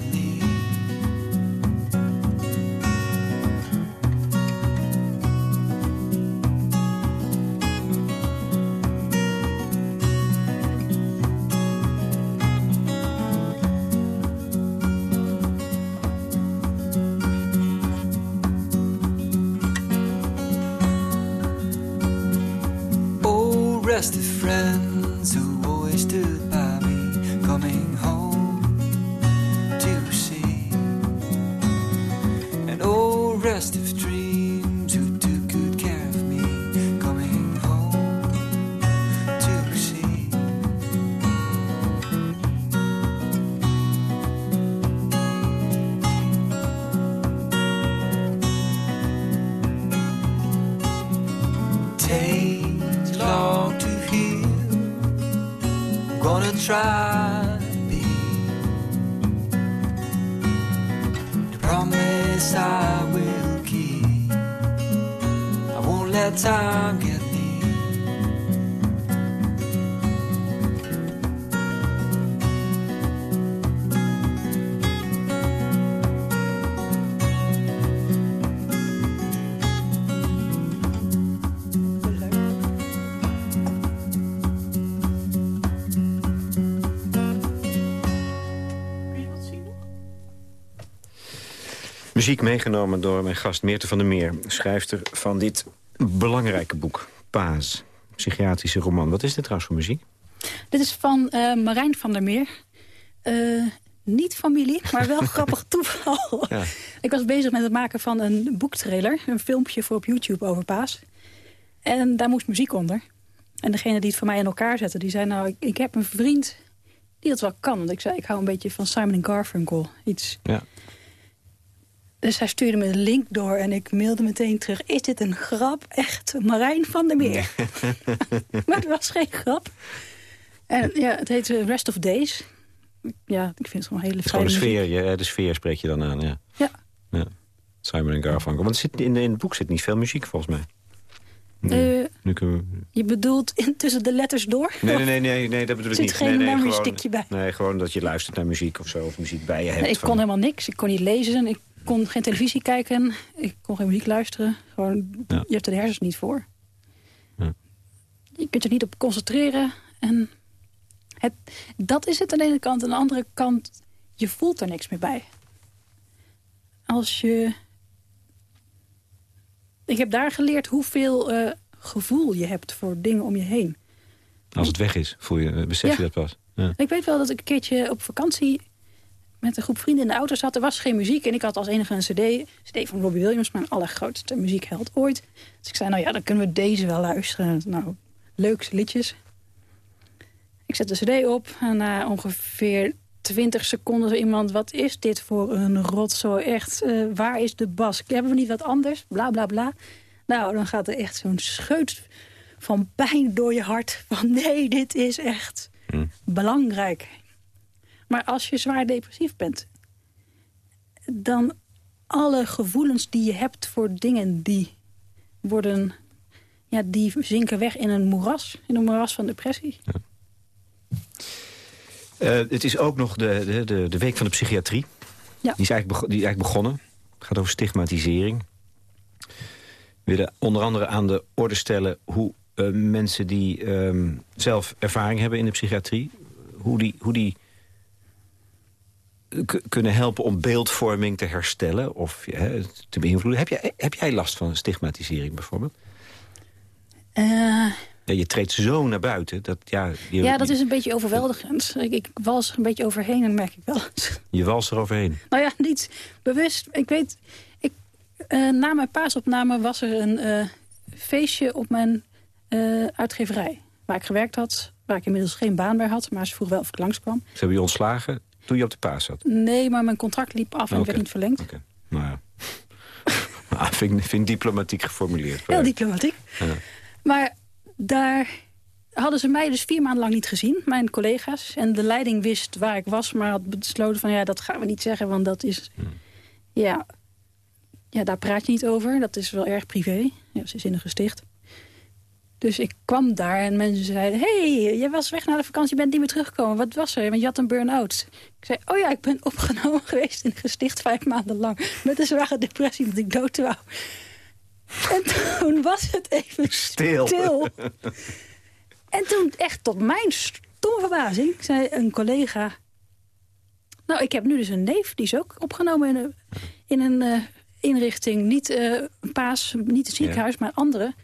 Muziek meegenomen door mijn gast Meerte van der Meer. Schrijfster van dit belangrijke boek, Paas. Psychiatrische roman. Wat is dit trouwens voor muziek? Dit is van eh, Marijn van der Meer. Eh, niet familie, maar wel <laughs> grappig toeval. Ja. Ik was bezig met het maken van een boektrailer. Een filmpje voor op YouTube over Paas. En daar moest muziek onder. En degene die het voor mij in elkaar zette, die zei... nou, ik, ik heb een vriend die dat wel kan. Want ik zei, ik hou een beetje van Simon Garfunkel. Iets. Ja. Dus hij stuurde me een link door en ik mailde meteen terug... is dit een grap? Echt, Marijn van der Meer. <laughs> maar het was geen grap. En ja, het heet eh, Rest of Days. Ja, ik vind het gewoon hele Het is gewoon fijne de sfeer, je, de sfeer spreek je dan aan, ja. Ja. ja. Simon en Garfunkel. Want er zit, in, in het boek zit niet veel muziek, volgens mij. Eh, Nu kunnen we... je bedoelt tussen de letters door? Nee, nee, nee, nee, nee, dat bedoel ik Zit niet. geen nee, nee, gewoon, bij? Nee, gewoon dat je luistert naar muziek of zo, of muziek bij je hebt. Nee, ik van- kon helemaal niks. Ik kon niet lezen. Ik kon geen televisie kijken. Ik kon geen muziek luisteren. Gewoon, Ja. Je hebt er de hersens niet voor. Ja. Je kunt er niet op concentreren. En het, dat is het aan de ene kant. Aan de andere kant, je voelt er niks meer bij. Als je... Ik heb daar geleerd hoeveel eh, gevoel je hebt voor dingen om je heen. Als het weg is, voel je, eh, besef Ja. je dat pas. Ja. Ik weet wel dat ik een keertje op vakantie met een groep vrienden in de auto zat. Er was geen muziek en ik had als enige een cd. cd van Robbie Williams, mijn allergrootste muziekheld ooit. Dus ik zei, nou ja, dan kunnen we deze wel luisteren. Nou, leukste liedjes. Ik zet de cd op en na ongeveer 20 seconden zo iemand... wat is dit voor een rotzooi, echt, eh, waar is de bas? Hebben we niet wat anders? Bla, bla, bla. Nou, dan gaat er echt zo'n scheut van pijn door je hart. Van nee, dit is echt belangrijk. Maar als je zwaar depressief bent... dan alle gevoelens die je hebt voor dingen... die worden... Ja, die zinken weg in een moeras. In een moeras van depressie. Eh, het is ook nog de, de, de, week van de psychiatrie. Ja. Die, is eigenlijk die is eigenlijk begonnen. Het gaat over stigmatisering. We willen onder andere aan de orde stellen... hoe eh, mensen die ehm, zelf ervaring hebben in de psychiatrie... hoe die, hoe die kunnen helpen om beeldvorming te herstellen... of hè, te beïnvloeden. Heb jij, heb jij last van stigmatisering bijvoorbeeld? Eh, Ja, je treedt zo naar buiten. Dat, ja, je, ja, dat is een beetje overweldigend. Ik, ik wals er een beetje overheen en merk ik wel. je wals eroverheen. Nou ja, niet bewust. Ik weet, ik, eh, na mijn paasopname was er een eh, feestje op mijn uitgeverij. Waar ik gewerkt had, waar ik inmiddels geen baan meer had. Maar ze vroeg wel of ik langskwam. Ze hebben je ontslagen toen je op de paas zat. Nee, maar mijn contract liep af en Oké. werd niet verlengd. Oké, nou ja. <laughs> Ah, vind, ik- vind diplomatiek geformuleerd. Heel diplomatiek. Ja. Maar daar hadden ze mij dus vier maanden lang niet gezien, mijn collega's. En de leiding wist waar ik was, maar had besloten van... ja, dat gaan we niet zeggen, want dat is... Ja, ja, daar praat je niet over. Dat is wel erg privé. Ja, ze is in een gesticht. Dus ik kwam daar en mensen zeiden... hey, je was weg naar de vakantie, je bent niet meer teruggekomen. Wat was er? Want je had een burn-out. Ik zei, oh ja, ik ben <laughs> opgenomen geweest in een gesticht vijf maanden lang. Met een zware depressie, dat ik dood wou. En toen was het even Stil. stil. En toen, echt tot mijn stomme verbazing, zei een collega... Nou, ik heb nu dus een neef, die is ook opgenomen in een, in een eh, inrichting. Niet eh, een paas, niet het ziekenhuis, maar een andere.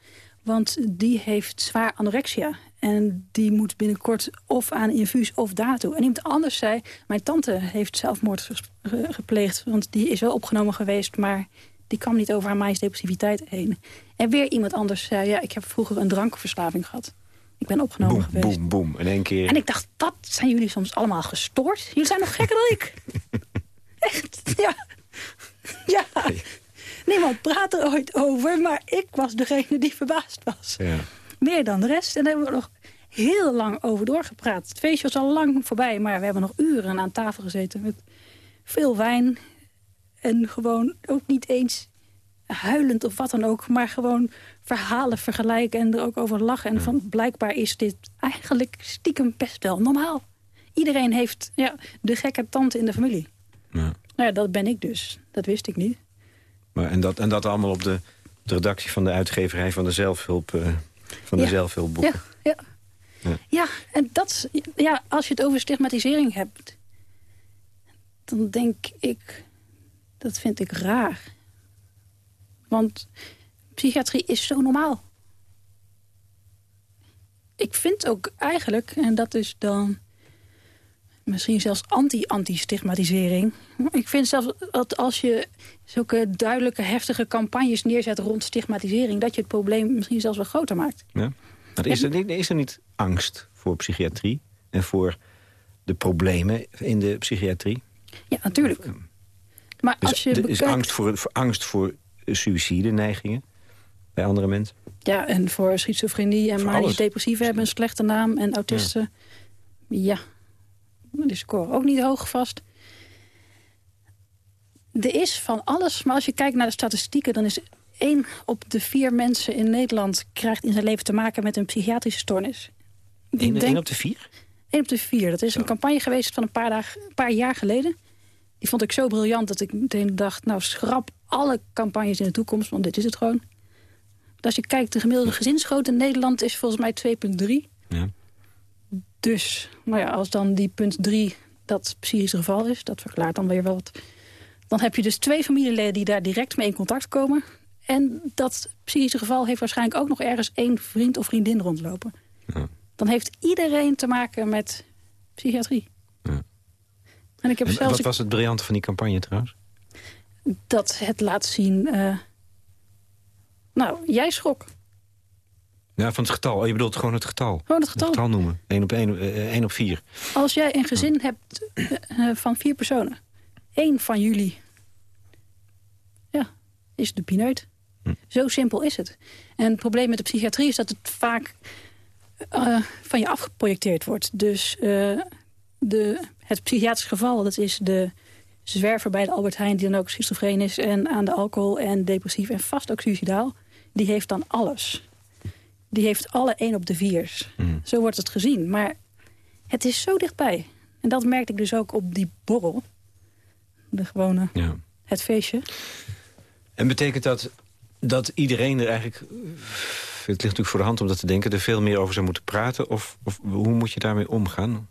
Want die heeft zwaar anorexia. En die moet binnenkort of aan infuus of daartoe. En iemand anders zei, mijn tante heeft zelfmoord gepleegd. Want die is wel opgenomen geweest, maar die kwam niet over haar majestedepressiviteit heen. En weer iemand anders zei, ja, ik heb vroeger een drankverslaving gehad. Ik ben opgenomen Boem, geweest. boem, boem. In één keer. En ik dacht, dat zijn jullie soms allemaal gestoord? Jullie zijn nog gekker dan ik. <laughs> Echt, ja. Ja. Niemand praat er ooit over, maar ik was degene die verbaasd was. Ja. Meer dan de rest. En dan hebben we nog heel lang over doorgepraat. Het feestje was al lang voorbij, maar we hebben nog uren aan tafel gezeten... met veel wijn en gewoon ook niet eens huilend of wat dan ook... maar gewoon verhalen vergelijken en er ook over lachen. En van blijkbaar is dit eigenlijk stiekem best wel normaal. Iedereen heeft ja, de gekke tante in de familie. Ja. Nou ja, dat ben ik dus. Dat wist ik niet. Maar, en, dat, en dat allemaal op de, de redactie van de uitgeverij van de zelfhulp... eh, van de Ja. zelfhulpboeken. Ja, ja. Ja. Ja. en dat, ja, als je het over stigmatisering hebt... dan denk ik, dat vind ik raar. Want psychiatrie is zo normaal. Ik vind ook eigenlijk, en dat is dan misschien zelfs anti-anti-stigmatisering... ik vind zelfs dat als je zulke duidelijke, heftige campagnes neerzet rond stigmatisering... dat je het probleem misschien zelfs wel groter maakt. Ja? Maar is, er, niet- is er niet angst voor psychiatrie en voor de problemen in de psychiatrie? Ja, natuurlijk. Maar Dus als je is angst voor, voor, angst voor suïcide-neigingen bij andere mensen? Ja, en voor schizofrenie en manisch alles. depressieven hebben een slechte naam. En autisten, ja. Die scoren ook niet hoog vast. Er is van alles, maar als je kijkt naar de statistieken... dan is één op de vier mensen in Nederland... krijgt in zijn leven te maken met een psychiatrische stoornis. Eén denk- op de vier? één op de vier. Dat is een campagne geweest van een paar, dagen, een paar jaar geleden. Die vond ik zo briljant dat ik meteen dacht... nou, schrap alle campagnes in de toekomst, want dit is het gewoon. Als je kijkt, de gemiddelde gezinsgrootte in Nederland is volgens mij 2,3. Ja. Dus, nou ja, als dan die punt 3 dat psychisch geval is... dat verklaart dan weer wat... dan heb je dus twee familieleden die daar direct mee in contact komen. En dat psychische geval heeft waarschijnlijk ook nog ergens één vriend of vriendin rondlopen. Ja. Dan heeft iedereen te maken met psychiatrie. Ja. En ik heb En zelfs wat was het briljante van die campagne trouwens? dat het laat zien... eh, nou, jij schrok. Ja, van het getal. Oh, je bedoelt gewoon het getal. Gewoon het getal. Het getal noemen. 1 op 1, eh, één op 4. Als jij een gezin hebt eh, eh, van vier personen... één van jullie... ja, is de pineut. Hm. Zo simpel is het. En het probleem met de psychiatrie is dat het vaak eh, van je afgeprojecteerd wordt. Dus eh, de, het psychiatrisch geval, dat is de zwerver bij de Albert Heijn... die dan ook schizofreen is en aan de alcohol en depressief en vast ook suicidaal... die heeft dan alles. Die heeft alle één op de viers. Zo wordt het gezien. Maar het is zo dichtbij. En dat merkte ik dus ook op die borrel. De gewone, Ja. het feestje. En betekent dat dat iedereen er eigenlijk... Het ligt natuurlijk voor de hand om dat te denken... er veel meer over zou moeten praten? Of, of hoe moet je daarmee omgaan?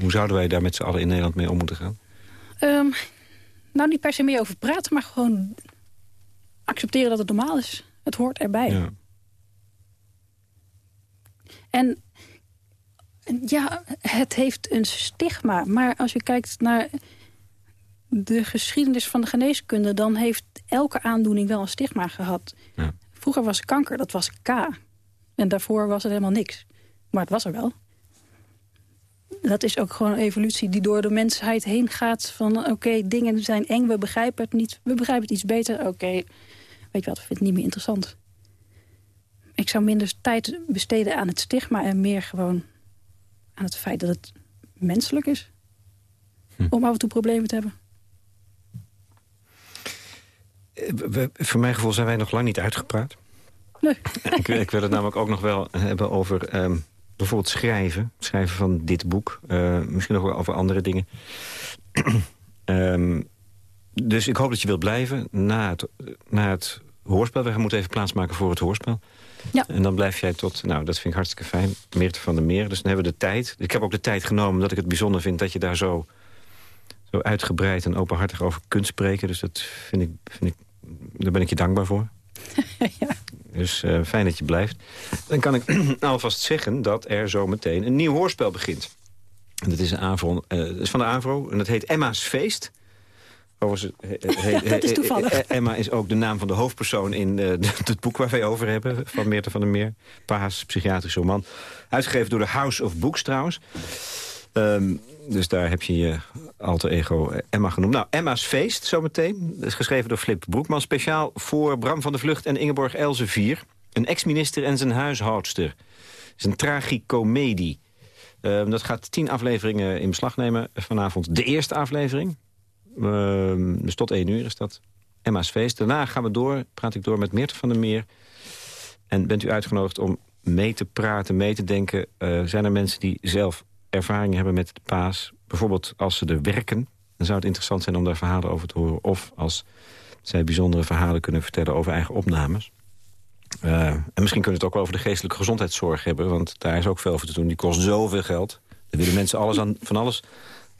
Hoe zouden wij daar met z'n allen in Nederland mee om moeten gaan? Ehm, nou, niet per se meer over praten, maar gewoon accepteren dat het normaal is. Het hoort erbij. Ja. En ja, het heeft een stigma. Maar als je kijkt naar de geschiedenis van de geneeskunde... dan heeft elke aandoening wel een stigma gehad. Ja. Vroeger was kanker, dat was K. En daarvoor was het helemaal niks. Maar het was er wel. Dat is ook gewoon een evolutie die door de mensheid heen gaat. Van oké, dingen zijn eng, we begrijpen het niet. We begrijpen het iets beter. Oké, weet je wat, we vinden het niet meer interessant. Ik zou minder tijd besteden aan het stigma... en meer gewoon aan het feit dat het menselijk is. Om af en toe problemen te hebben. Eh, we- voor mijn gevoel zijn wij nog lang niet uitgepraat. Nee. <laughs> ik, ik wil het namelijk ook nog wel hebben over ehm, bijvoorbeeld schrijven. Het schrijven van dit boek. Eh, misschien nog wel over andere dingen. <clears throat> Ehm, dus ik hoop dat je wilt blijven na het, na het hoorspel. We moeten even plaatsmaken voor het hoorspel. Ja. En dan blijf jij tot, nou dat vind ik hartstikke fijn, Meerte van der Meer. Dus dan hebben we de tijd. Ik heb ook de tijd genomen omdat ik het bijzonder vind dat je daar zo, zo uitgebreid en openhartig over kunt spreken. Dus dat vind ik, vind ik, daar ben ik je dankbaar voor. <laughs> Dus eh, fijn dat je blijft. Dan kan ik <clears throat> alvast zeggen dat er zo meteen een nieuw hoorspel begint. En dat is, een AVRO, eh, is van de AVRO en dat heet Emma's Feest. Overigens, <laughs> dat is toevallig. eh, Emma is ook de naam van de hoofdpersoon in eh, het boek waar wij over hebben. Van Meerte van der Meer. Paas, psychiatrische roman. Uitgegeven door de House of Books trouwens. Ehm, dus daar heb je je alter ego eh, Emma genoemd. Nou, Emma's Feest zometeen. Dat is geschreven door Flip Broekman. Speciaal voor Bram van der Vlucht en Ingeborg Elsevier. Een ex-minister en zijn huishoudster. is een tragicomedie. Uh, dat gaat tien afleveringen in beslag nemen vanavond. De eerste aflevering. Uh, dus tot één uur is dat. Emma's Feest. Daarna gaan we door, praat ik door met Meert van der Meer. En bent u uitgenodigd om mee te praten, mee te denken. Uh, zijn er mensen die zelf ervaring hebben met de paas? Bijvoorbeeld als ze er werken. Dan zou het interessant zijn om daar verhalen over te horen. Of als zij bijzondere verhalen kunnen vertellen over eigen opnames. Uh, en misschien kunnen we het ook wel over de geestelijke gezondheidszorg hebben. Want daar is ook veel over te doen. Die kost zoveel geld. Daar willen mensen alles aan, van alles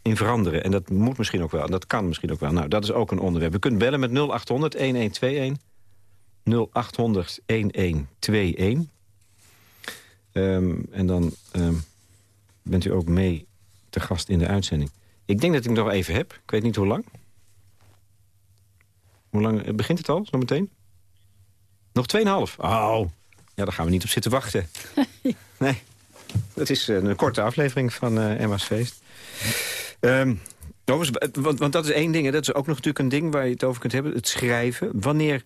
in veranderen. En dat moet misschien ook wel. En dat kan misschien ook wel. Nou, dat is ook een onderwerp. We kunt bellen met 0800 1121. 0800 1121. Um, en dan um, bent u ook mee te gast in de uitzending. Ik denk dat ik nog even heb. Ik weet niet hoe lang. Hoe lang begint het al, zo meteen? Nog 2,5. Oh, ja, daar gaan we niet op zitten wachten. <laughs> nee, dat is een korte aflevering van uh, Emma's Feest. Um, want, want dat is één ding, dat is ook nog natuurlijk een ding waar je het over kunt hebben. Het schrijven. Wanneer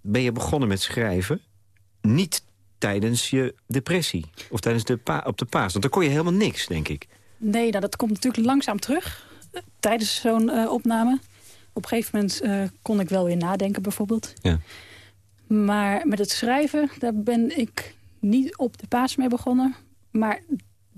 ben je begonnen met schrijven? Niet tijdens je depressie. Of tijdens de pa op de paas. Want dan kon je helemaal niks, denk ik. Nee, nou, dat komt natuurlijk langzaam terug. Tijdens zo'n uh, opname. Op een gegeven moment uh, kon ik wel weer nadenken, bijvoorbeeld. Ja. Maar met het schrijven, daar ben ik niet op de paas mee begonnen. Maar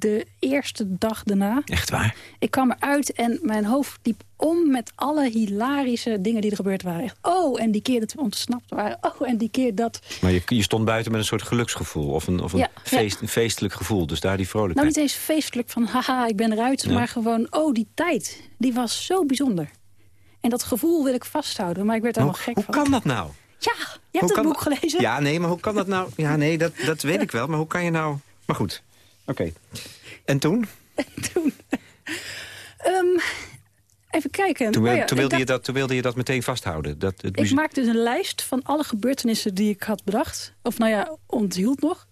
de eerste dag daarna... Echt waar? Ik kwam eruit en mijn hoofd liep om met alle hilarische dingen die er gebeurd waren. Echt, oh, en die keer dat we ontsnapt waren. Oh, en die keer dat... Maar je, je stond buiten met een soort geluksgevoel. Of een, of een, Ja, feest, ja. een feestelijk gevoel. Dus daar die vrolijkheid. Nou, niet eens feestelijk van haha, ik ben eruit. Maar gewoon, oh, die tijd, die was zo bijzonder. En dat gevoel wil ik vasthouden, maar ik werd er hoe, helemaal gek hoe van. kan dat nou? Ja, je Hoe hebt het boek gelezen. Ja, nee, maar hoe kan dat nou? Ja, nee, dat, dat weet ik wel. Maar hoe kan je nou... Maar goed, oké. En toen? Toen, Ehm, even kijken. Toen, Nou wil- ja, toen, ik wilde je dat, toen wilde je dat meteen vasthouden. Dat, het Ik maakte dus een lijst van alle gebeurtenissen die ik had bedacht. Of nou ja, onthield nog.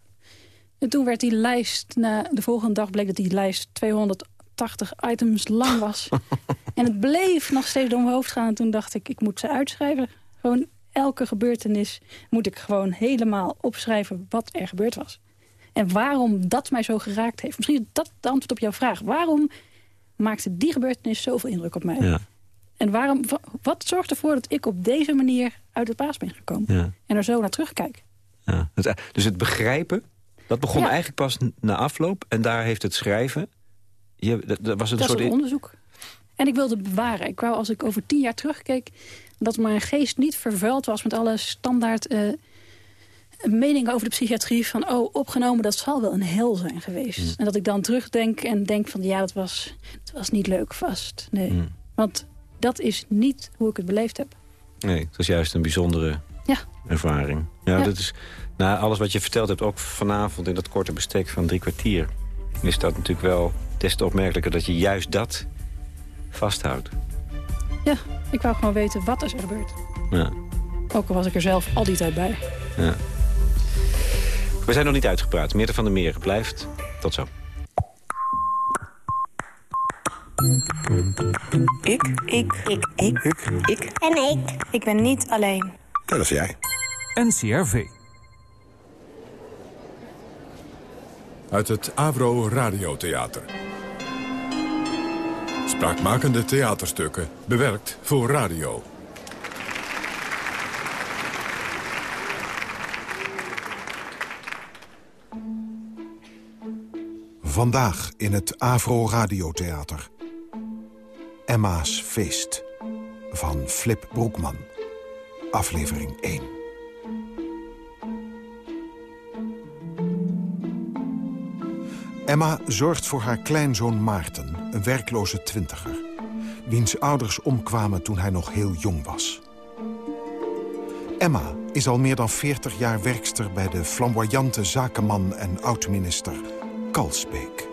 En toen werd die lijst, na de volgende dag bleek dat die lijst 280 items lang was. <laughs> en het bleef nog steeds door mijn hoofd gaan. En toen dacht ik, ik moet ze uitschrijven. Gewoon elke gebeurtenis moet ik gewoon helemaal opschrijven wat er gebeurd was. En waarom dat mij zo geraakt heeft. Misschien is dat de antwoord op jouw vraag. Waarom maakte die gebeurtenis zoveel indruk op mij? Ja, En waarom, wa- wat zorgt ervoor dat ik op deze manier uit de paas ben gekomen? ja, En er zo naar terugkijk. ja. Het- dus het begrijpen, dat begon eigenlijk pas na afloop. En daar heeft het schrijven... Je, dat, dat was het een Dat is soort... een onderzoek. En ik wilde bewaren. Ik wou als ik over tien jaar terugkeek... dat mijn geest niet vervuild was met alle standaard eh, meningen over de psychiatrie. Van, oh, opgenomen, dat zal wel een hel zijn geweest. Mm. En dat ik dan terugdenk en denk van... ja, dat was, dat was niet leuk vast. Nee. Mm. Want dat is niet hoe ik het beleefd heb. Nee, het was juist een bijzondere Ja. ervaring. Ja, Ja. Dat is, na alles wat je verteld hebt, ook vanavond in dat korte bestek van drie kwartier... is dat natuurlijk wel des te opmerkelijker dat je juist dat vasthoudt. Ja, ik wou gewoon weten wat is er gebeurd. Ja, Ook al was ik er zelf al die tijd bij. ja. We zijn nog niet uitgepraat. Meerte van der Meer blijft. Tot zo. Ik, ik, ik, ik, ik, En ik. ik ben niet alleen. Dat is jij. NCRV. Uit het Avro Radiotheater. Spraakmakende theaterstukken, bewerkt voor radio. Vandaag in het Avro Radiotheater. Emma's Feest. Van Flip Broekman. Aflevering 1. Emma zorgt voor haar kleinzoon Maarten, een werkloze twintiger. Wiens ouders omkwamen toen hij nog heel jong was. Emma is al meer dan 40 jaar werkster bij de flamboyante zakenman en oud-minister Kalsbeek.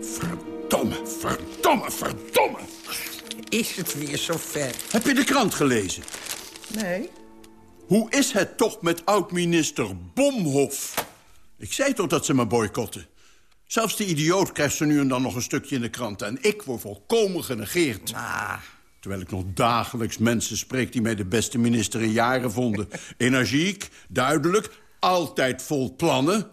Verdomme, verdomme, verdomme. Is het weer zover? Heb je de krant gelezen? Nee. Hoe is het toch met oud-minister Bomhof? Ik zei toch dat ze me boycotten? Zelfs die idioot krijgt ze nu en dan nog een stukje in de krant... en ik word volkomen genegeerd. Ah, Terwijl ik nog dagelijks mensen spreek die mij de beste minister in jaren vonden. Energiek, duidelijk, altijd vol plannen.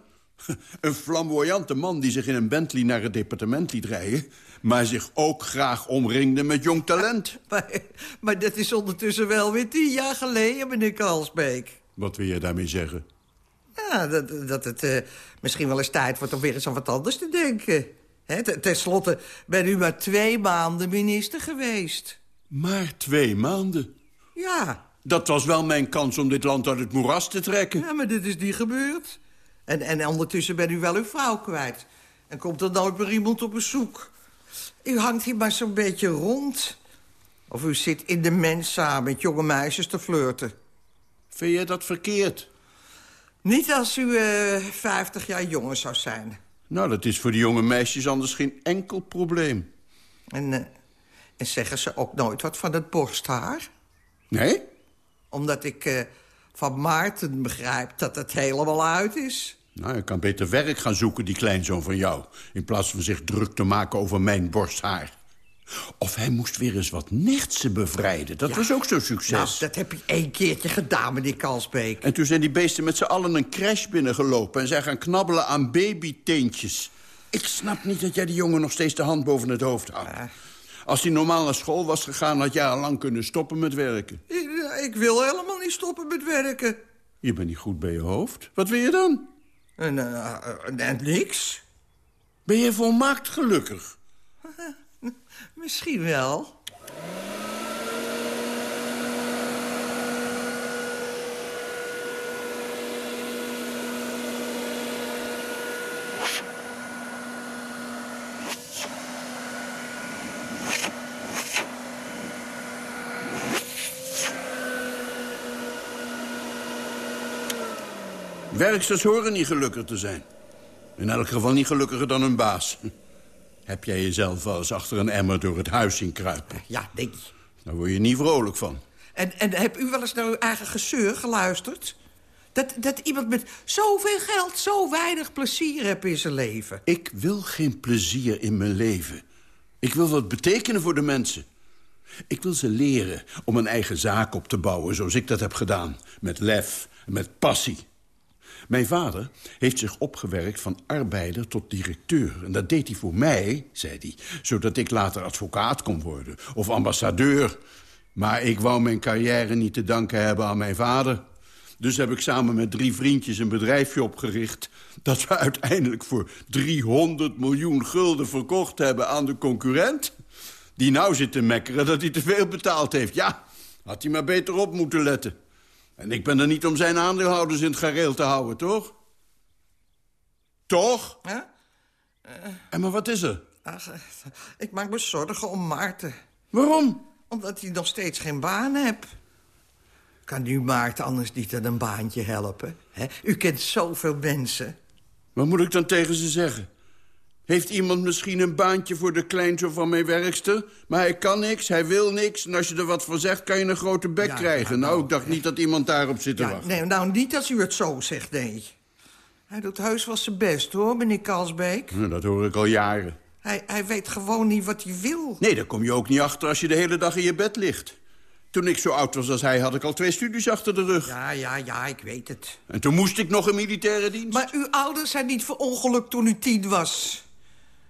Een flamboyante man die zich in een Bentley naar het departement liet rijden... maar zich ook graag omringde met jong talent. <laughs> Maar, maar dat is ondertussen wel weer tien jaar geleden, meneer Kalsbeek. Wat wil je daarmee zeggen? Ja, dat, dat het eh, misschien wel eens tijd wordt om weer eens aan wat anders te denken. Ten slotte ben u maar twee maanden minister geweest. Maar twee maanden. Ja, Dat was wel mijn kans om dit land uit het moeras te trekken. ja maar dit is niet gebeurd. En, en ondertussen ben u wel uw vrouw kwijt. En komt er nooit meer iemand op bezoek. U hangt hier maar zo'n beetje rond. Of u zit in de mensa met jonge meisjes te flirten. Vind je dat verkeerd? Niet als u eh 50 jaar jonger zou zijn. Nou, dat is voor die jonge meisjes anders geen enkel probleem. En, eh, en zeggen ze ook nooit wat van het borsthaar? Nee? Omdat ik eh, van Maarten begrijp dat het helemaal uit is. Nou, je kan beter werk gaan zoeken, die kleinzoon van jou... in plaats van zich druk te maken over mijn borsthaar. Of hij moest weer eens wat nichtse bevrijden. Dat was ook zo'n succes. Nou, dat heb je één keertje gedaan, meneer Kalsbeek. En toen zijn die beesten met z'n allen een crash binnengelopen... en zijn gaan knabbelen aan babyteentjes. Ik snap niet dat jij die jongen nog steeds de hand boven het hoofd houdt. Als hij normaal naar school was gegaan... had jij al lang kunnen stoppen met werken. Ik, ik wil helemaal niet stoppen met werken. Je bent niet goed bij je hoofd. Wat wil je dan? En, eh, eh, en niks. Ben je volmaakt gelukkig? <laughs> Misschien wel. Werksters horen niet gelukkig te zijn. In elk geval niet gelukkiger dan hun baas. <laughs> Heb jij jezelf wel eens achter een emmer door het huis zien kruipen? Ja, nee. Daar word je niet vrolijk van. En, en heb u wel eens naar uw eigen gezeur geluisterd? Dat, dat iemand met zoveel geld zo weinig plezier heeft in zijn leven. Ik wil geen plezier in mijn leven. Ik wil wat betekenen voor de mensen. Ik wil ze leren om een eigen zaak op te bouwen zoals ik dat heb gedaan. Met lef en met passie. Mijn vader heeft zich opgewerkt van arbeider tot directeur. En dat deed hij voor mij, zei hij, zodat ik later advocaat kon worden. Of ambassadeur. Maar ik wou mijn carrière niet te danken hebben aan mijn vader. Dus heb ik samen met drie vriendjes een bedrijfje opgericht... dat we uiteindelijk voor 300 miljoen gulden verkocht hebben aan de concurrent. Die nou zit te mekkeren dat hij te veel betaald heeft. Ja, had hij maar beter op moeten letten. En ik ben er niet om zijn aandeelhouders in het gareel te houden, toch? Toch? Ja? En maar wat is er? Ach, eh, ik maak me zorgen om Maarten. Waarom? Omdat hij nog steeds geen baan heeft. Kan u Maarten anders niet aan een baantje helpen? hè? U kent zoveel mensen. Wat moet ik dan tegen ze zeggen? Heeft iemand misschien een baantje voor de kleinzoon van mijn werkster? Maar hij kan niks, hij wil niks. En als je er wat van zegt, kan je een grote bek Ja, krijgen. nou, nou, ik dacht niet dat iemand daarop zit te Ja, wachten. nee, nou, niet als u het zo zegt, nee. Hij doet heus wel zijn best, hoor, meneer Kalsbeek. Nou, dat hoor ik al jaren. Hij, hij weet gewoon niet wat hij wil. Nee, daar kom je ook niet achter als je de hele dag in je bed ligt. Toen ik zo oud was als hij, had ik al twee studies achter de rug. Ja, ja, ja, ik weet het. En toen moest ik nog een militaire dienst. Maar uw ouders zijn niet verongelukt toen u tien was.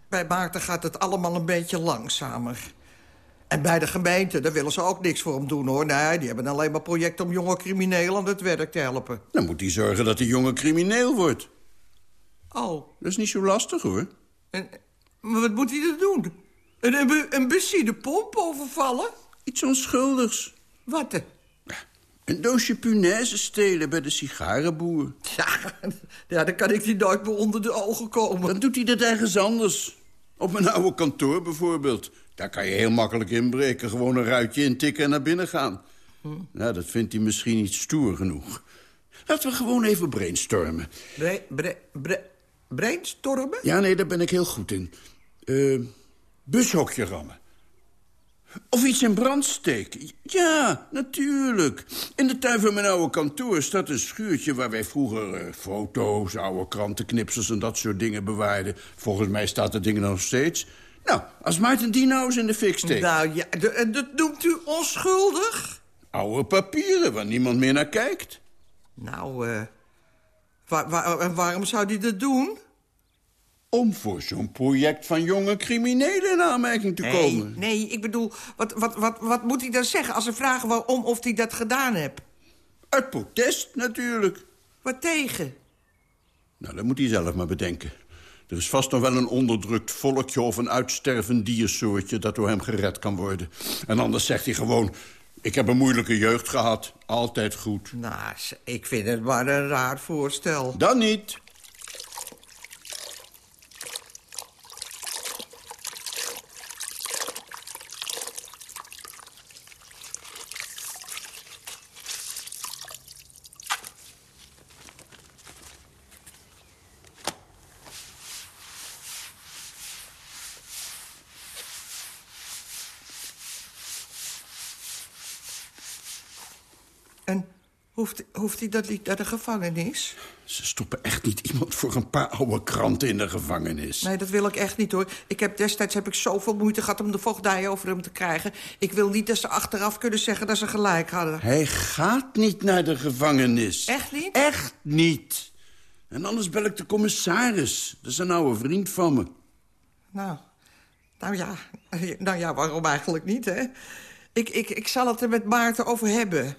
Bij Maarten gaat het allemaal een beetje langzamer. En bij de gemeente, daar willen ze ook niks voor hem doen, hoor. Nee, die hebben alleen maar projecten om jonge criminelen aan het werk te helpen. Dan moet hij zorgen dat die jongen crimineel wordt. Oh, Dat is niet zo lastig, hoor. en, maar wat moet hij dan doen? Een, een, een busje de pomp overvallen? Iets onschuldigs. Wat? Een doosje punaise stelen bij de sigarenboer. Ja, ja, dan kan ik die nooit meer onder de ogen komen. Dan doet hij dat ergens anders. Op mijn oude kantoor bijvoorbeeld. Daar kan je heel makkelijk inbreken. Gewoon een ruitje intikken en naar binnen gaan. Nou, dat vindt hij misschien niet stoer genoeg. Laten we gewoon even brainstormen. Bre, bre, bre, brainstormen? Ja, nee, daar ben ik heel goed in. Eh, bushokje rammen. Of iets in brand steken. Ja, natuurlijk. In de tuin van mijn oude kantoor staat een schuurtje... waar wij vroeger eh, foto's, oude krantenknipsels en dat soort dingen bewaarden. Volgens mij staat dat ding nog steeds. Nou, als Maarten die nou eens in de fik steekt. Nou ja, en dat noemt u onschuldig? Oude papieren waar niemand meer naar kijkt. Nou, eh... wa- wa- en waarom zou die dat doen? Om voor zo'n project van jonge criminelen in aanmerking te Nee, komen. nee, ik bedoel, wat, wat, wat, wat moet hij dan zeggen als ze vragen waarom of hij dat gedaan heeft? Uit protest natuurlijk. Wat tegen? Nou, dat moet hij zelf maar bedenken. Er is vast nog wel een onderdrukt volkje of een uitstervend diersoortje... dat door hem gered kan worden. En anders zegt hij gewoon... ik heb een moeilijke jeugd gehad, altijd goed. Nou, ik vind het maar een raar voorstel. Dan niet. En hoeft, hoeft hij dat niet naar de gevangenis? Ze stoppen echt niet iemand voor een paar oude kranten in de gevangenis. Nee, dat wil ik echt niet, hoor. Ik heb, destijds heb ik zoveel moeite gehad om de voogdij over hem te krijgen. Ik wil niet dat ze achteraf kunnen zeggen dat ze gelijk hadden. Hij gaat niet naar de gevangenis. Echt niet? Echt niet. En anders bel ik de commissaris. Dat is een oude vriend van me. Nou, nou ja, <laughs> nou ja, waarom eigenlijk niet, hè? Ik, ik, ik zal het er met Maarten over hebben.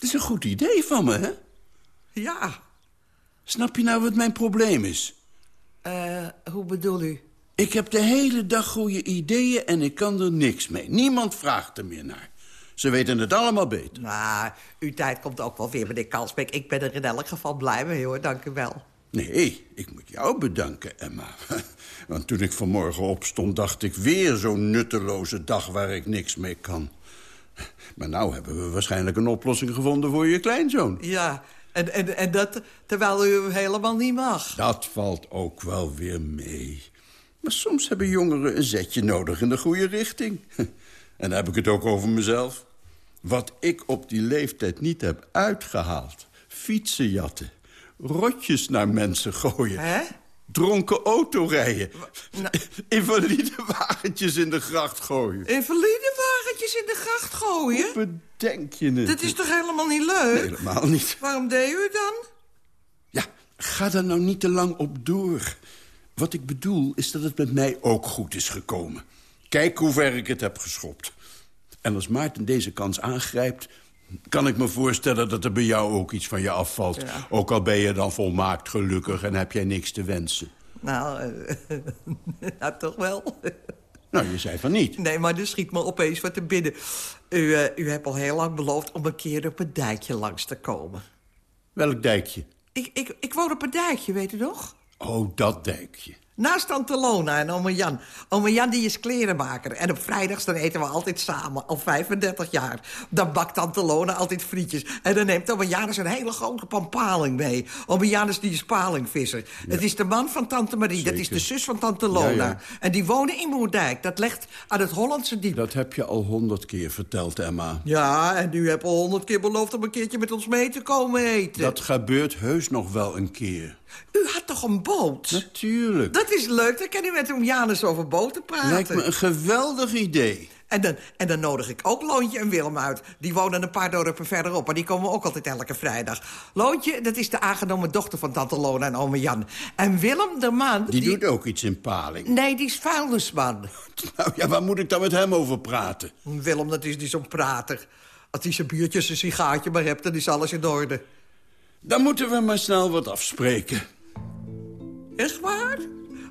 Het is een goed idee van me, hè? Ja. Snap je nou wat mijn probleem is? Eh, hoe bedoel u? Ik heb de hele dag goede ideeën en ik kan er niks mee. Niemand vraagt er meer naar. Ze weten het allemaal beter. Nou, uw tijd komt ook wel weer, meneer Kalsbeek. Ik ben er in elk geval blij mee, hoor. Dank u wel. Nee, ik moet jou bedanken, Emma. <laughs> Want toen ik vanmorgen opstond, dacht ik weer zo'n nutteloze dag waar ik niks mee kan. Maar nou hebben we waarschijnlijk een oplossing gevonden voor je kleinzoon. Ja, en, en, en dat terwijl u hem helemaal niet mag. Dat valt ook wel weer mee. Maar soms hebben jongeren een zetje nodig in de goede richting. <laughs> En dan heb ik het ook over mezelf. Wat ik op die leeftijd niet heb uitgehaald. Fietsen jatten. Rotjes naar mensen gooien. Hè? Dronken autorijden. <laughs> Invalide wagentjes in de gracht gooien. Invalide wagentjes in de gracht gooien? Bedenk je het? Dat is toch helemaal niet leuk? Nee, helemaal niet. Waarom deed u het dan? Ja, ga daar nou niet te lang op door. Wat ik bedoel is dat het met mij ook goed is gekomen. Kijk hoe ver ik het heb geschopt. En als Maarten deze kans aangrijpt... kan ik me voorstellen dat er bij jou ook iets van je afvalt. Ja. Ook al ben je dan volmaakt gelukkig en heb jij niks te wensen. Nou, eh, <laughs> nou toch wel. <laughs> Nou, je zei van niet. Nee, maar er schiet me opeens wat te binnen. U, eh, u hebt al heel lang beloofd om een keer op het dijkje langs te komen. Welk dijkje? Ik, ik, ik woon op het dijkje, weet u nog? Oh, dat dijkje. Naast Tante Lona en ome Jan. Ome Jan die is klerenmaker. En op vrijdags dan eten we altijd samen, al 35 jaar. Dan bakt Tante Lona altijd frietjes. En dan neemt ome Janus een hele grote pan paling mee. Ome Janus die is palingvisser. Het is de man van Tante Marie, dat is de zus van Tante Lona. Ja, ja. En die wonen in Moerdijk. Dat ligt aan het Hollandse diep. Dat heb je al honderd keer verteld, Emma. Ja, en u hebt al honderd keer beloofd om een keertje met ons mee te komen eten. Dat gebeurt heus nog wel een keer. U had toch een boot? Natuurlijk. Dat is leuk, dan kan u met oom Janus over boten praten. Lijkt me een geweldig idee. En dan, en dan nodig ik ook Loontje en Willem uit. Die wonen een paar dorpen verderop, maar die komen ook altijd elke vrijdag. Loontje, dat is de aangenomen dochter van tante Lona en ome Jan. En Willem, de man... Die, doet ook iets in paling. Nee, die is vuilnisman. <laughs> Nou ja, waar moet ik dan met hem over praten? Willem, dat is niet zo'n prater. Als hij zijn biertjes en sigaartje maar hebt, dan is alles in orde. Dan moeten we maar snel wat afspreken. Echt waar?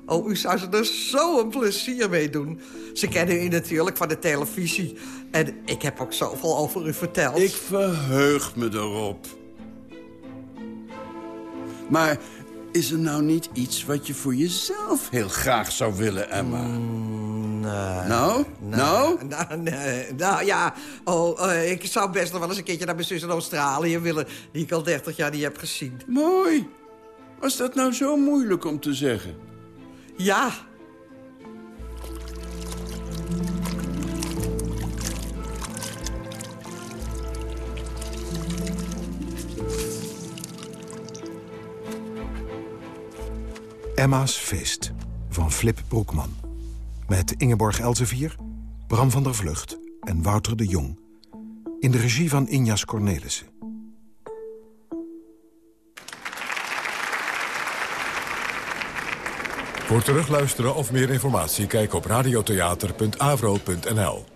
Oh, u zou ze er zo een plezier mee doen. Ze kennen u natuurlijk van de televisie. En ik heb ook zoveel over u verteld. Ik verheug me erop. Maar is er nou niet iets wat je voor jezelf heel graag zou willen, Emma? Nou? Nou? <laughs> Nou, nee, nou ja, oh, eh, ik zou best nog wel eens een keertje naar mijn zus in Australië willen... die ik al 30 jaar niet heb gezien. Mooi. Was dat nou zo moeilijk om te zeggen? Ja. Emma's feest van Flip Broekman. Met Ingeborg Elsevier, Bram van der Vlucht en Wouter de Jong. In de regie van Injas Cornelissen. Voor terugluisteren of meer informatie kijk op radiotheater.avro.nl.